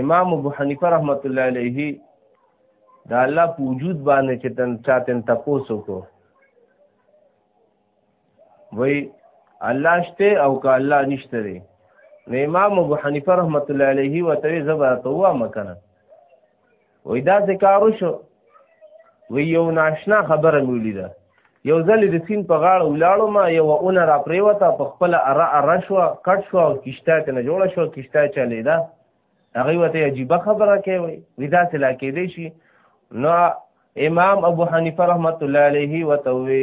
امام ابو حنیفه رحمت الله علیه دا الله په وجود باندې چې تن چاتن تاسو کو وای الله شته او که الله نشته دی نو امام ابو حنیفه رحمت الله علیه وتوی زبر تو ما کنه وای دا ذکارو شو وی یو ناشنا خبره مولی ده یو ځل د سین په غاړه ولاړو ما یو اون را پریوته په خپل اره اره شو کټ شو او کشته ته نه جوړ شو کشته چلی ده هغه وته عجیبه خبره کوي وی دا سلا کې دی شي نو امام ابو حنیفه رحمت الله علیه وتوی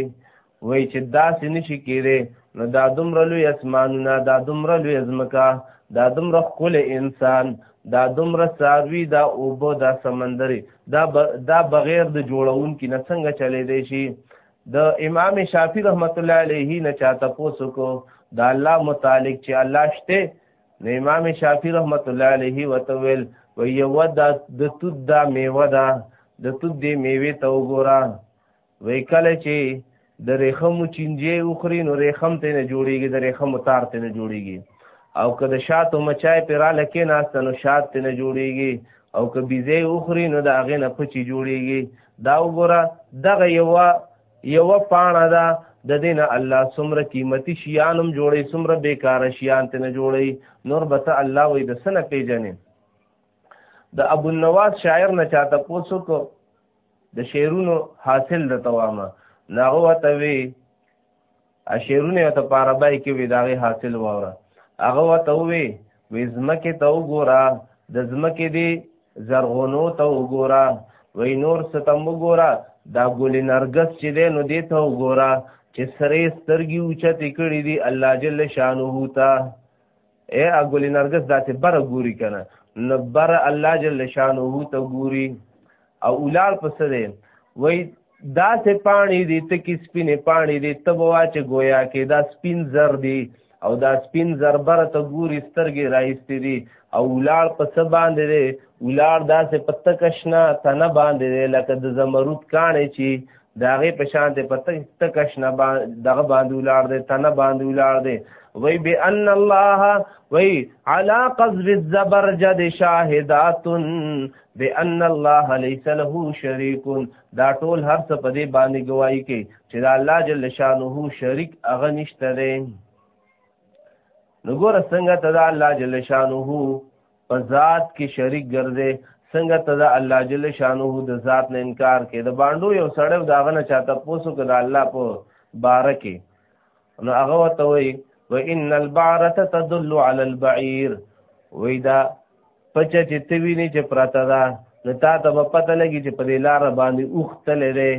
وای چې داسې نشي کېدی نو دا دومره لوی اسمانونه دا دومره لوی ځمکه دا دومره ښکلی انسان دا دومره څاروي دا اوبه دا سمندرې دا, ب... دا بغیر د جوړونکي نه څنګه چلیدی شي د امام شافعي رحمت الله علیه نه چاته پوسوکو دا الله متعلق چې الله شته نو امام شافعي رحمت الله علیه وته ویل و یو دا د تود دا میوه ده د تود دی میوه ته وګوره وی کله چې د ریخمو چینجې وخوري نو ریخم ته نه جوړیږي د ریخمو تار ته نه جوړیږي او که د شاتو مچای پر را لکې ناسته نو شات ته نه جوړیږي او که بیزې وخوري نو د هغې نه پچی جوړیږي دا وګوره دغه یوه یوه پاڼه ده د دې نه الله څومره قیمتي شیان هم جوړوي څومره بېکاره شیان ته نه جوړوي نور به ته الله وایي د څه نه پېژنې د ابوالنواس شاعر نه چاته پوسو کو د شعرونو حاصل د توامه ناغه وته وی اشعرونه ته پاربای کې وی داغه حاصل وره هغه وته وی وې زمکه ته وګوره د زمکه دی زرغونو ته وګوره وې نور ستم وګوره دا ګل نرګس چې دی نو دی ته وګوره چې سره سترګي اوچته کړې دي الله جل شانه ته اے اګلی نرګس داسې بره ګوري کنه نو بره الله جل شانه ته ګوري او اولار پس دی وای داسې پانی دی ته کې سپینه پانی دی ته بوا چې گویا کې دا سپین زر دی او دا سپین زر بره ته ګوري سترګې راایستې دي او اولار پس باندې دی اولار داسې پتکشنا تنه باندې دی لکه د زمرود کانې چې دا غي په شان ته پته تکش نه دغه باندې ولار دي تنه باندې ولار دي وی بان الله وی علا قذف الزبرجد شاهدات بان الله ليس له شريك دا ټول هر څه په دې باندې گواہی کوي چې دا الله جل شانه شریک اغه نشته دی نو ګور څنګه ته دا الله جل شانه په ذات کې شریک ګرځي څنګه ته د الله جل شانه د ذات نه انکار کې د باندو یو سړی داغه نه چاته پوسو کړه الله په بارکه نو هغه وته وي و ان البعره تدل على البعير وې دا پچ چې تویني چې پراته ده نو تا ته په پته لګي چې په دې لار باندې اوخت لري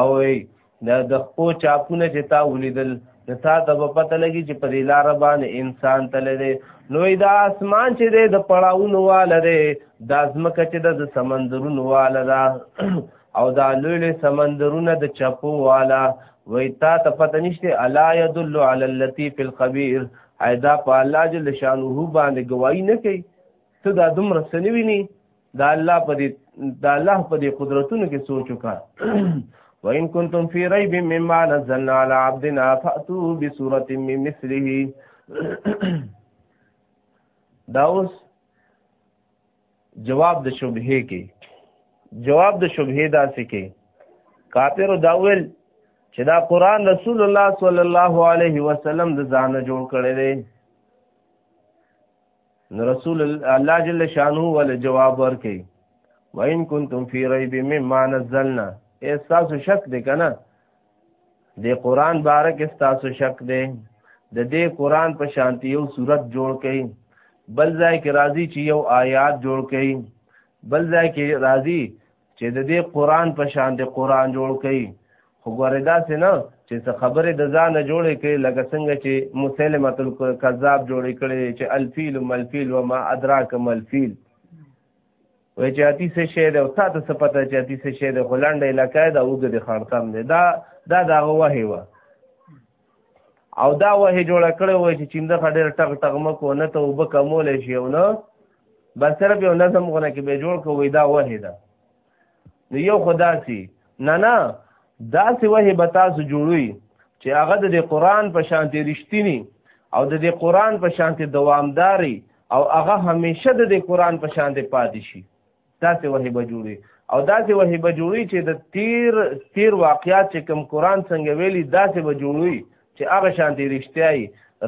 او دا د خپو چاپونه چې تا ولیدل د تا د په پته لګي چې په دې لار باندې انسان تللی دی نو دا اسمان چې دی د پړاوونو واله دی دا ځمکه چې ده د سمندرونو واله ده او دا لوی لوی سمندرونه د چپو والا وای تا ته پته نشته الا يدل على اللطيف الخبير ايدا په الله جل شانه باندې گواہی نه کوي ته دا دومره سنوي نه دا الله په دې دا الله په دې قدرتونو کې سوچ وکړه وان کنتم فی ریب مما نزلنا علی عبدنا فاتوا بسوره من مثله دا اوس جواب د شبهه کې جواب د شبهه داسې کې کافر داول چې دا قران رسول الله صلی الله علیه وسلم د ځانه جوړ کړی دی نو رسول الله جل شانه ول جواب ورکړي وان کنتم فی ریب مما نزلنا احساس شک دی کنه د قران بارک احساس شک دی د دې قران په شانتی یو صورت جوړ کړي بل ځای کې راضی چې یو آیات جوړ کړي بل ځای کې راضی چې د دې قران په شان د قران جوړ کړي خو ګوره دا سه نه چې څه خبره د ځانه جوړې کړي لکه څنګه چې مسلمه تل کذاب جوړې کړي چې الفیل ملفیل و ما ادراک ملفیل وای چې اتی څه شی دی او تا ته څه پته چې اتی څه شی دی خو لنډه علاقه ده اوږد خانقام دی دا دا دغه وحی وه او دا وه جوړه کړې وای چې چینده خډیر ټغ ټغ مکو نه ته وب کمول شي او نه بس صرف یو نظم غونه کې به جوړ کوی دا وه ده نو یو خدا سي نه نه دا سي وه به تاسو جوړوي چې هغه د قران په شانتي رښتینی او د قران په شانتي دوامداري او هغه همیشه د قران په شانتي پاتې شي داسې وحی به جوړي او داسې وحی به جوړي چې د تیر تیر واقعات چې کم قران څنګه ویلي داسې به جوړي چې هغه شانتي رښتیاي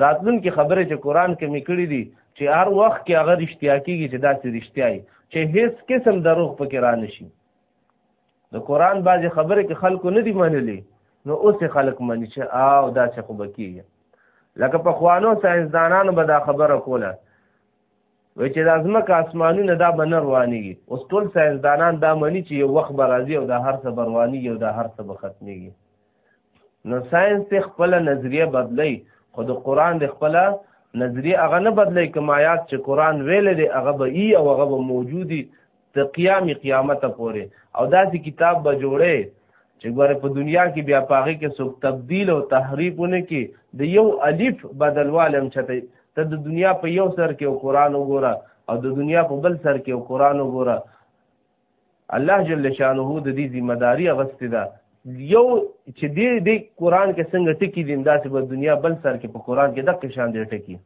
راتلونکي خبره چې قران کې میکړي دي چې هر وخت کې هغه رښتیا کیږي چې داسې رښتیاي چې هیڅ قسم دروغ پکې را نشي د قران بعضی خبره کې خلکو نه دی منلي نو اوس خلک مني چې او داسې خو بکیږي لکه په خوانو ساينسدانانو به دا خبره کوله وای چې دا ځمکه اسمانونه دا به نه روانېږي اوس ټول ساینسدانان دا مني چې یو وخت به راځي او دا هر څه به روانېږي او دا هر څه به ختمېږي نو ساینس ته خپله نظریه بدلی خو د قرآن د خپله نظریه هغه نه بدلی که مایات چې قرآن ویلی دی هغه به ای او هغه به موجودي ته قیام قیامت پورې او داسې کتاب به جوړې چې ګوره په دنیا کې بیا پاغه کې څوک تبديل او تحریفونه کې د یو الف بدلوالم چته ته د دنیا په یو سر کې او قران وګوره او د دنیا په بل سر کې او قران وګوره الله جل شانه د دې ذمہ داری غسته ده یو چې دې دې قران کې څنګه ټکی دین داسې په دنیا بل سر کې په قران کې د قشان دې ټکی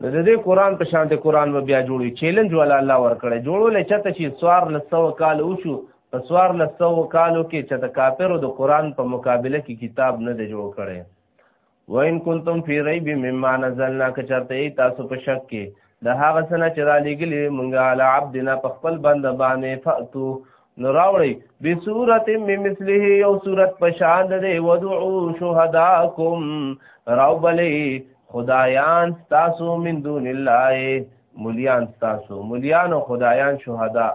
نو د دې قران په شان د قران و بیا جوړوي چیلنج ولا الله ورکړي جوړول چته چې سوار لسو کال وشو په سوار لسو کالو کې چې د کافرو د قران په مقابله کې کتاب نه دی جوړ کړي وان کنتم فی ریب مما نزلنا کچرته تاسو په شک کې د هغه سنه چې را لګلی مونږه علی عبدنا په خپل بنده باندې فاتو نو راوړی به صورت می مثله یو صورت پشان ده ودعو شهداکم راوبلی خدایان تاسو من دون الله مليان تاسو مليان او خدایان شهدا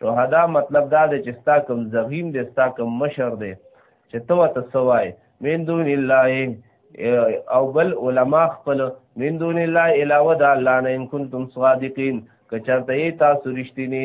شهدا مطلب دا دی چې ستا کوم زغیم دی ستا کوم مشر دی چې تو ته سوای من دون الله او بل علما خپل من دون الله علاوه د الله نه ان کنتم صادقین کچرته تاسو رښتینی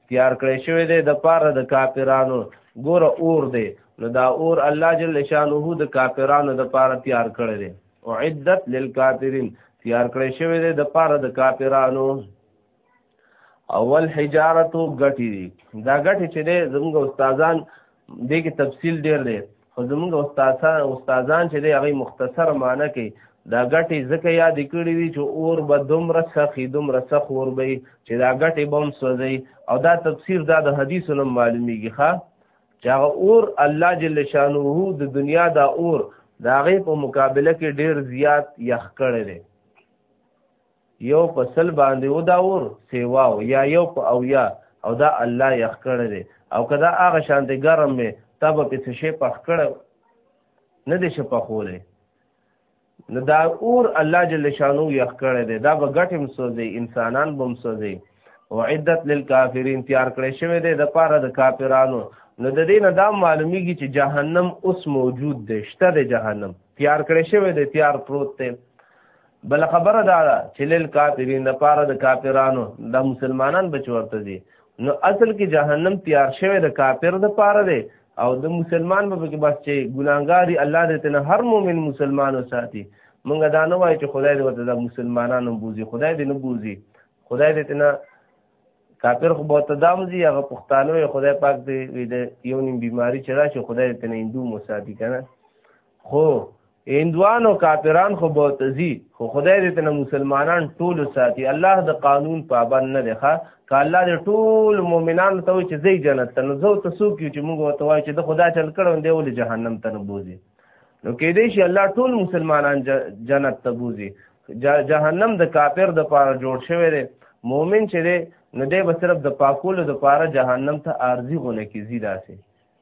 تیار کړی شوی دی د پاره د کافرانو ګوره اور دی نو دا اور الله جل شانه د کافرانو د پاره تیار کړی دی او عدت للکافرین تیار کړی شوی دی د پاره د کافرانو اول حجارتو غټی دی دا غټی چې زموږ استادان دې کې تفصیل ډیر دی خو زمونږ استادان استادان چې دی هغه مختصر معنی کوي دا ګټې ځکه یاد کړې دي چې اور به دومره سخی دومره سخ اور به چې دا ګټې بم سوځي او دا تفسیر دا د حدیثو نه معلومیږي ښا چې هغه اور الله جل شانه د دنیا دا اور دا غي په مقابله کې ډیر زیات یخ کړی دی یو په سل باندې و دا ور سیوا او یا یو په او یا او دا الله یخ کړی دی او کدا هغه شانته ګرم می تب په څه شي پخ کړه نه دې شي پخولې نو دا اور الله جل شانو یخ کړی دی دا به ګټم سوځي انسانان بم سوځي او عدت للکافرین تیار کړی شوی دی د پاره د کافرانو نو د دې نه دا معلومیږي چې جهنم اوس موجود دی شته د جهنم تیار کړی شوی دی تیار پروت دی بل خبره دا ده چې لیل کافرین د پاره د کافرانو د مسلمانان بچ ورته دي نو اصل کې جهنم تیار شوی د کافر د پاره دی او د مسلمان په کې بس چې ګناګاری الله دې تنه هر مؤمن مسلمانو ساتي مونږ دا نه وایو چې خدای دې ورته د مسلمانانو بوزي خدای دې نه بوزي خدای دې تنه کافر خو بہت دامزي هغه پښتانه خدای پاک دې یو نیم بیماری چې راشي خدای دې تنه هندو مساعدي کنه خو هندوان او کافران خو به تزي خو خدای دې ته مسلمانان ټول ساتي الله د قانون پابند نه دی ښه که الله دې ټول مؤمنان ته وایي چې ځي جنت ته نو زه ته څوک یو چې موږ ورته وایو چې د خدا چل کړو دی ولې جهنم ته نه بوځي نو کېدای شي الله ټول مسلمانان جنت ته بوځي جهنم د کافر د پاره جوړ شوی دی مؤمن چې دی نو دی به صرف د پاکولو د پاره جهنم ته ارزي غونه کیږي داسې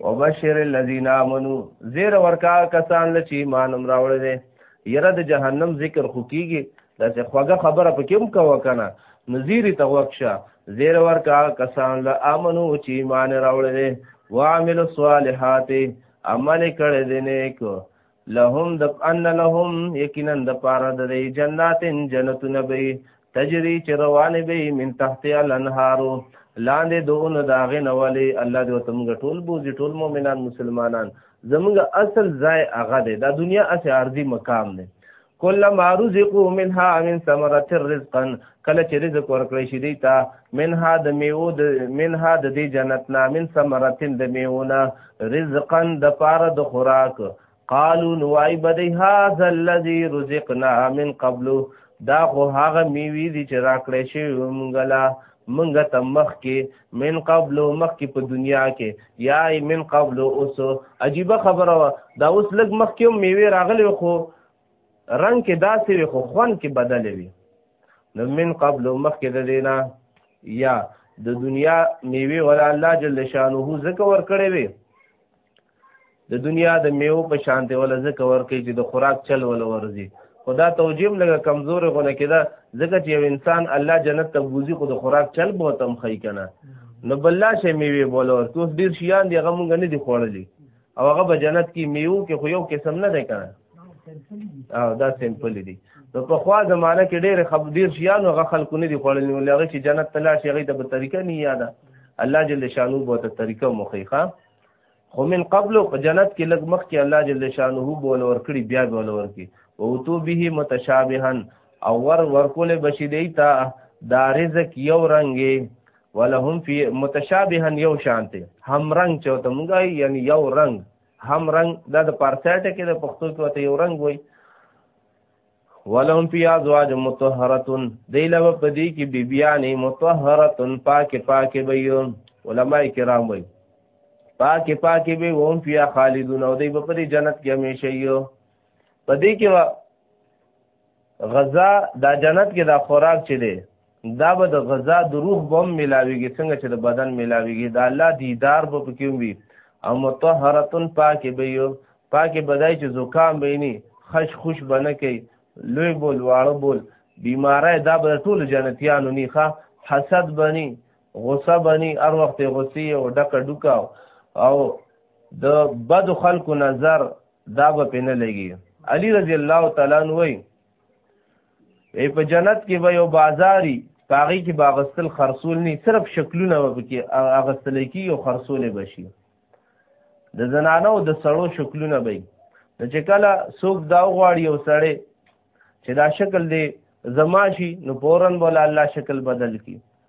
وبشر الذين امنوا زیر ورکا کسان لچ ایمان امراوړ دي یره د جهنم ذکر خو کیږي داسې خوږه خبره پکې هم کوه کنه نذیری ته وکشه زیر ورکا کسان له امنو چې ایمان راوړل وعمل الصالحات عمل کړه دې نیک لهم د ان لهم یقینا د پاره د جناتن جنتون به تجری چې روان به من تحت الانهار لاندې دون داغه نواله الله دې وتم ټول بوزي ټول مؤمنان مسلمانان زمونږ اصل ځای هغه دی دا دنیا اسه ارضی مقام دی کله ما رزقو منها من ثمرت الرزقا کله چې رزق ورکړی شي دی ته منها د میو د منها د دې جنت نا من ثمرت د میونه رزقا د پاره د خوراک قالو نوای بدی هاذا الذی رزقنا من قبل دا خو هغه میوي دي چې راکړې شي مونږ لا منګه ته مخ کې من قبل مخ کې په دنیا کې یا من قبل اوس عجیب خبره وا دا اوس لګ مخ کې میوه راغلی خو رنگ کې داسې وي خو خوان کې بدل وي نو من قبل مخ کې د دینا یا د دنیا میوه ولا الله جل شانه زکه ور کړې وي د دنیا د میو په شانته ول ځکه ورکې چې د خوراک چل ول ورزي خدا توجیم لګه کمزور غونه کده ځکه چې یو انسان الله جنت ته بوزي خو د خوراک چل به تم خی کنه نو بللا شي میوه بولور تو ډیر شیان دی هغه مونږ نه دی خوړلې او هغه به جنت کې میو کې خو یو قسم نه دی کنه او دا سیمپل دي نو په خوا زمانہ کې ډېر خب ډېر شیان هغه خلکو نه دی خوړلې نو لغه چې جنت تلاش هغه ته به طریقه نه یاده الله جل شانو به ته طریقه مخیخه خو من قبل په جنت کې لګ مخ کې الله جل شانه بول ور کړی بیا بول ور کی او تو به متشابها او ور ور کول بشی دیتا دا رزق یو رنگي ولهم فی متشابها یو شانته هم رنگ چوته مونږه یعنی یو رنگ هم رنگ دا د پارساټه کې د پښتو کې وته یو رنگ وای ولهم فی ازواج مطهرتن دیلو پدی کی بیبیانی مطهرتن پاک پاک بیو علماء کرام وی پاک پاک بی وهم فی خالدون او دی په جنت کې همیشه یو پدی کې غذا دا جنت کې دا خوراک چي دي دا به د غذا د روح به هم ملاویږي څنګه چې د بدن ملاویږي د الله دیدار به پکې وي او مطهرتن پاکې به یو پاکې بدای چې زکام به نه خش خوش به نه کوي لوی بول واړه بول بیماری دا به ټول جنتیانو نه ښه حسد بني غصه بني هر وخت غصې او ډکه ډوکا او د بد خلکو نظر دا به پې نه لګي علی رضی الله تعالی عنہ وایي ای په جنت کې به یو بازاري پاغي کې باغستل خرصول نه صرف شکلونه وبکې اغستل کی او خرصول بشي د زنانو د سړو شکلونه به د چې کله څوک دا غواړي او سړی چې دا شکل دی زماشي نو پورن بوله الله شکل بدل کی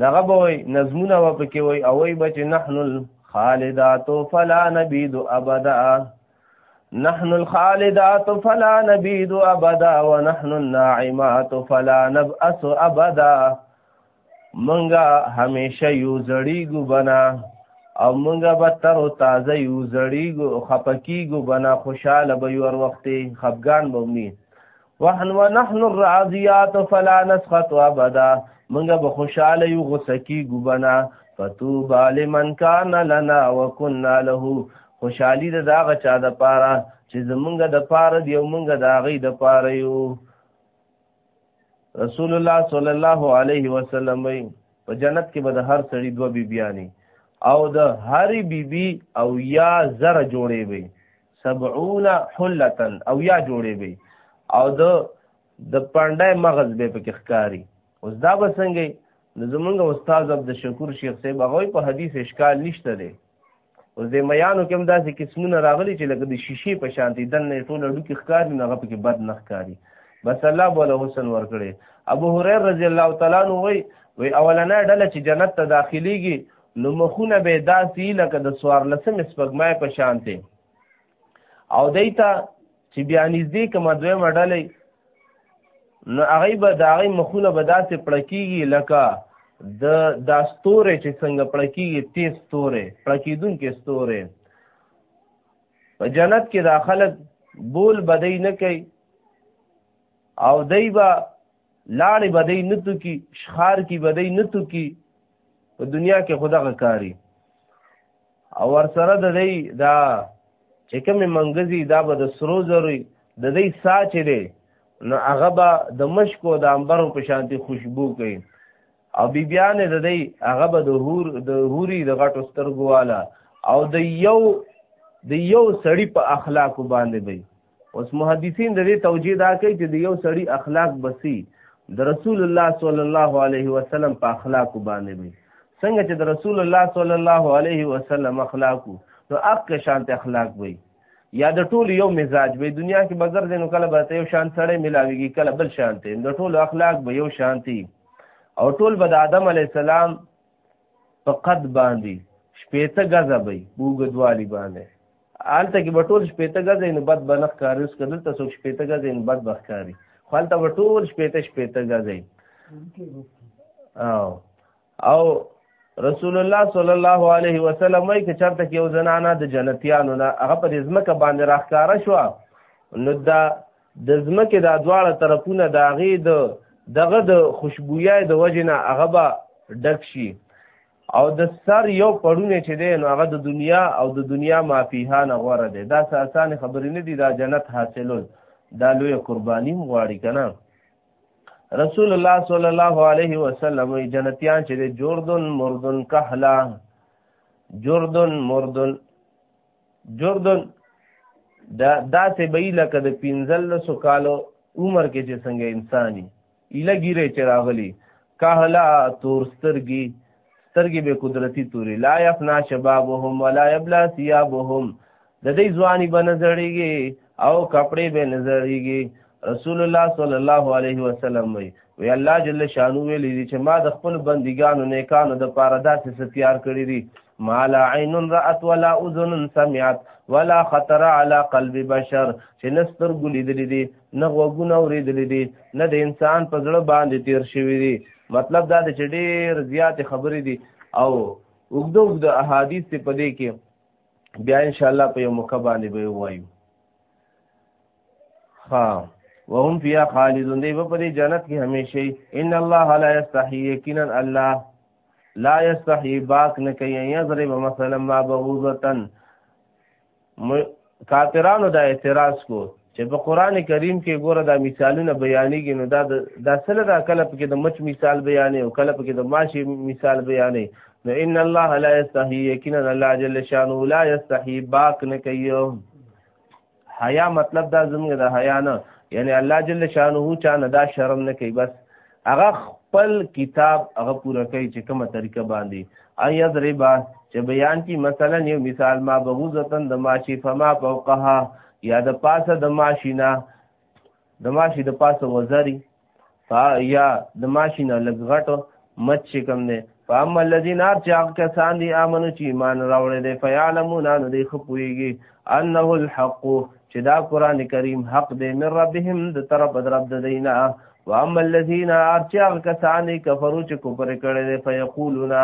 دغه به وي نظمونه به پکې وي او وي به چې نحن الخالدات فلا نبید ابدا نحن الخالدات فلا نبید ابدا ونحن الناعمات فلا نبأس ابدا منګه همیشه یو زړیګو بنا او منګه به تر او تازه یو زړیګو خپکیګو بنا خوشاله به یو ور وختي خفګان به مې وحن ونحن الرعضيات فلا نسخط ابدا منګه به خوشاله یو غوسه کی ګبنا فتوبا لمن کان لنا وکنا له خوشحالی د داغه چا د پاره چې زمونږه د پاره دی او مونږه د هغه د پاره یو رسول الله صلی الله علیه وسلم وی په جنت کې به د هر سړي دوه بیبیانی او د هری بیبي بی او یا زره جوړې وي سبعون حلتن او یا جوړې به او د د پانډای مغز به پکې ښکاری اوس دا به څنګه نو زمونږ استاد عبد الشکور شیخ صاحب هغه په حدیث اشکال نشته دی اوس د میانو کوم داسې قسمونه راغلي چې لکه د شیشې په شانتي دنه ټول اډو کې ښکاری نه غپ کې بد نه ښکاری بس الله بوله حسن ورکړي ابو هريره رضی الله تعالی عنہ وی اولنې ډله چې جنت ته داخليږي نو مخونه به داسي لکه د سوار لسم سپګمای په شانته او دیتا چې بیا نږدې کومه دوی مډلې نو هغه به د هغه مخونه به داسې پړکیږي لکه د دا ستوره چې څنګه پړکیږي تیز ستوره پړکیدونکې ستوره په جنت کې دا خلک بول بدی نه کوي او دی به لاړې بدې نه تو کی شخار کی بدې نه تو کی په دنیا کې خدا غکاری او ور سره د دې دا چې کوم منګزي دا به د سرو زری د دې ساچ دی نو هغه به د مشکو د انبرو په شانتي خوشبو کوي او بی بیان د دې هغه به د هور د هوري د غټو سترګو والا او د یو د یو سړی په اخلاق باندې به اوس محدثین د دې توجیه دا کوي چې د یو سړی اخلاق بسی د رسول الله صلی الله علیه وسلم په اخلاق باندې وي څنګه چې د رسول الله صلی الله علیه وسلم اخلاق نو اق شانت اخلاق وي یا د ټول یو مزاج وي دنیا کې بغیر دینو کله به یو شان سره ملاويږي کله بل شان ته د ټول اخلاق به یو شانتي او ټول به د آدم علی السلام په قد باندې شپېته غزه به وګدوالي باندې حالته کې به ټول شپېته ګزې نو بد به نه ښکاري اوس که دلته څوک شپېته ګزې نو بد به ښکاري خو هلته به ټول شپېته شپېته ګزې او او رسول الله صلی الله علیه وسلم وایي که چرته کې یو زنانه د جنتیانو نه هغه په دې ځمکه باندې راښکاره شوه نو دا د ځمکې دا دواړه طرفونه د هغې د دغه د خوشبویۍ د وجې نه هغه به ډک شي او د سر یو پړونه چې دی نو هغه د دنیا او د دنیا مافیها نه غوره دی دا څه اسانې خبرې نه دي دا جنت حاصلول دا لویه قرباني هم غواړي که نه رسول الله صلی الله علیه وسلم وی جنتیان چې دی جردن مردن کهلا جردن مردن جردن دا داسې به لکه د پنځلسو کالو عمر کې چې څنګه انساني ایله ګیره چې راغلی کهلا تور سترګي سترګي به قدرتی توري لا یفنا شبابهم ولا یبلا ثيابهم د دې ځواني بنزړیږي او کپڑے به نظرېږي رسول الله صلی الله علیه وسلم وی وی الله جل شانو ویل دي چې ما د خپل بندګانو نیکانو د پاره داسې ستیار کړی دي ما لا عین رات ولا اذن سمعت ولا خطر على قلب بشر چې نستر ګلی دي نه غوګونه اوریدلې دي نه د انسان په زړه باندې تیر شوی دي مطلب دا دی چې ډیر زیات خبرې دي او وګدو وګدو احادیث په دې کې بیا ان شاء الله په یو موقع باندې به وایو ها وهم فيها خالدون دی په دې جنت کې همیشه ان الله لا یستحی یقینا الله لا یستحی باک نه کوي یضرب مثلا ما بغوزتن کافرانو دا اعتراض کو چې په قران کریم کې ګوره دا مثالونه بیانېږي نو دا دا سره دا کله پکې د مچ مثال بیانې او کله پکې د ماشي مثال بیانې نو ان الله لا یستحی یقینا الله جل شانه لا یستحی باک نه کوي حیا مطلب دا زموږ د حیا نه یعنی الله جل شانه چا نه دا شرم نه کوي بس هغه خپل کتاب هغه پوره کوي چې کومه طریقه باندې ایا ضربا چې بیان کی مثلا یو مثال ما بغوزتن د ماشی فما فوقها یا د پاسه د ماشینا د ماشی د پاسه وزری فا یا د ماشینا لګغټو مچ کوم نه فاما الذين ارجع کسان دي امنو چې ایمان راوړل دي فيعلمون ان دي خپويږي انه الحق چې دا قران کریم حق دی من ربهم د طرف درب د دینه واما الذين ارجع کسان کفرو چې کفر کړي دي فيقولون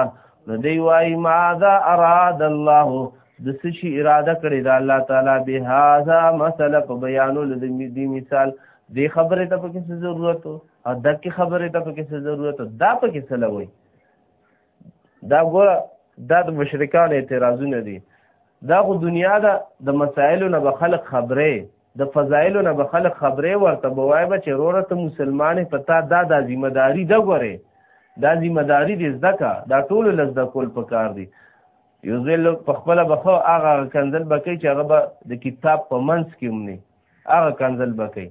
نو دی وای ماذا اراد الله د څه شي اراده کړې ده الله تعالی به هاذا مثلا په بیانولو د دې مثال دې خبره ته په څه ضرورت او دکې خبرې ته پکې څه ضرورت دا پکې څه لوي دا ګوره دا د مشرکان اعتراضونه دي دا خو دنیا ده د مسائلو نه به خلق خبرې د فضایلو نه به خلق خبرې ورته به وایي به چې روره ته مسلمانې په تا دا دا ذمه داري ده ګورې دا ذمه داري دې زده که دا ټولو له زده کول په کار دي یو ځل په خپله به ښه هغه کنځل به کوي چې هغه به د کتاب په منځ کې هم نه هغه کنځل به کوي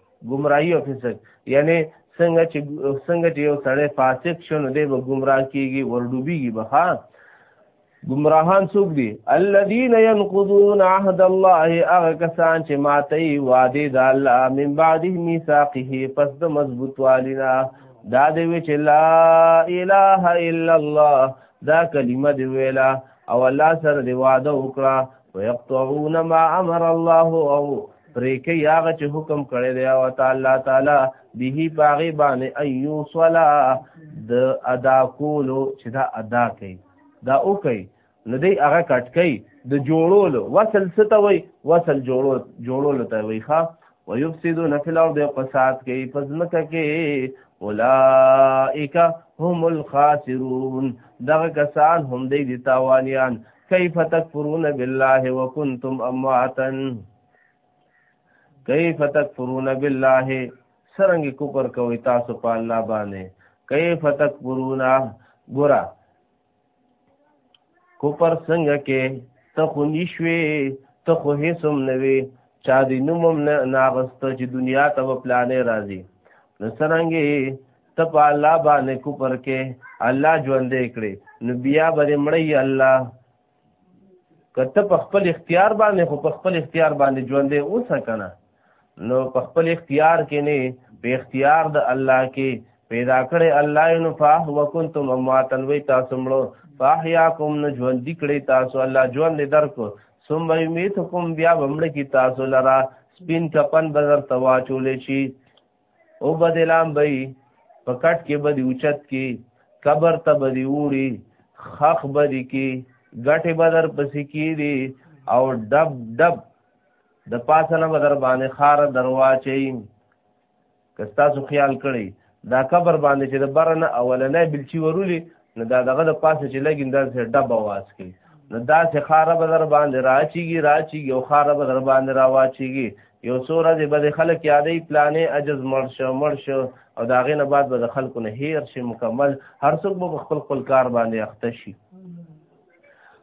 گمراهی او فسق یعنی څنګه چې څنګه چې یو سړی فاسق شونه دی به گمراه کیږي ورډوبیږي بخا گمراهان څوک دي الذين ينقضون عهد الله هغه کسان چې ماتي وعده د الله من بعد ميثاقه پس د مضبوط والینا دا دی چې لا اله الا الله دا کلمه دی ویلا او الله سره دی وعده وکړه ويقطعون ما امر الله او پریکه یاغه چې حکم کړی دی او تعالی تعالی به باغی باندې ایو صلا د ادا کولو چې دا ادا کوي دا او کوي نو دی هغه کټ کوي د جوړولو وصل ستا وي وصل جوړو جوړولو ته وي ښا ويفسدون في الارض فساد کوي فزمکه کې اولائک هم الخاسرون دغه کسان هم دی دي تاوانیان کیف تکفرون بالله وکنتم امواتا کیف تکفرون بالله سرنګ کوپر کوي تاسو په الله باندې کیف تکفرون ګورا کوپر څنګه کې ته خو نشوي ته خو هیڅم نه وي چا دې نومم نه ناغسته چې دنیا ته په پلانې راځي نو څنګه ته په الله باندې کوپر کې الله ژوندې کړي نو بیا به مړی الله کته په خپل اختیار باندې خو په خپل اختیار باندې ژوندې اوسه کنه نو په خپل اختیار کې نه په اختیار د الله کې پیدا کړي الله نو فاح وکنتم امواتن وی تاسو مړو فاحیاکم نو ژوند کړي تاسو الله ژوند درکو ثم یمیتکم بیا بمړ کی تاسو لرا سپین کپن بدر تواچول شي او بدلام بی پکټ کې به دی اوچت کې قبر ته به دی وړي خخ به دی کې ګټه بدر پسې کې دی او دب دب د پاسه نه بدر باندې خار درواچي کستا سو خیال کړی دا قبر باندې چې د برنه اولنې بلچی ورولي نو دا دغه د پاسه چې لګي دا سه ډب आवाज کوي نو دا سه خاره به در باندې راچیږي راچیږي او خاره به در باندې راواچیږي یو څو ورځې به د خلک یادې پلانې عجز مړ شو مړ شو او دا غې نه بعد به د خلکو نه هیر شي مکمل هر څوک به خپل خپل کار باندې اخته شي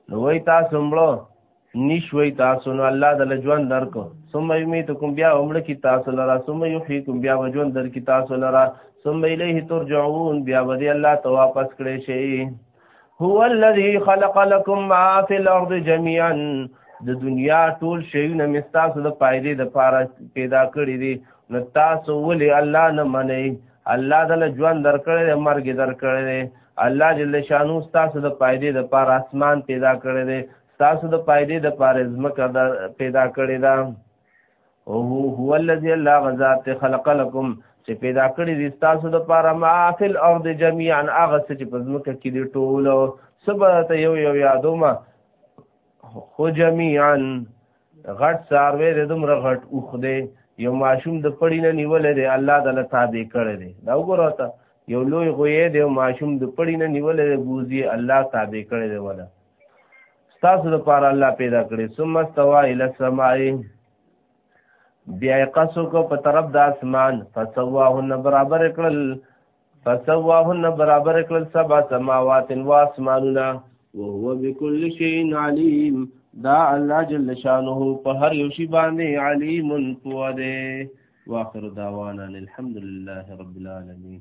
نو وای تاسو مړو نشوي تاسو نو الله د لجوان درکو ثم يميتكم بیا عمر کی تاسو لرا ثم يحييكم بیا وجون در کی تاسو لرا ثم الیه ترجعون بیا ودی الله ته واپس کړي شي هو الذي خلق لكم ما في الارض جميعا د دنیا ټول شیونه مستاسو د پایدې د پاره پیدا کړی دي نو تاسو ولې الله نه منئ الله دل ژوند درکړی دی مرګ درکړی دی الله جل شانو تاسو د پایدې د پاره اسمان پیدا کړی دی تاسو د پایدې د پاره زمکه دا پیدا کړی دا او هو الذی الله غزاد خلق لكم چې پیدا کړی دي تاسو د پاره ما فی الارض جميعا هغه څه چې پزمکه کې دي ټول سبا ته یو یو یادومه خو جميعا غټ ساروی د دومره غټ اوخ دی یو ماشوم د پړی نه نیولې دی الله تعالی تابع کړی دی دا وګوره ته یو لوی غوې دی ماشوم د پړی نه نیولې دی بوزي الله تابع کړی دی ولا تاسو د پاره الله پیدا کړی ثم استوى الى السماء بیا قصو کو په طرف د اسمان فسواهن برابر کړل فسواهن برابر کړل سبع سماوات و اسماننا وهو بكل شيء عليم دا الله جل شانه په هر یو شی باندې علیم پوه دی واخر دعوانا الحمد لله رب العالمين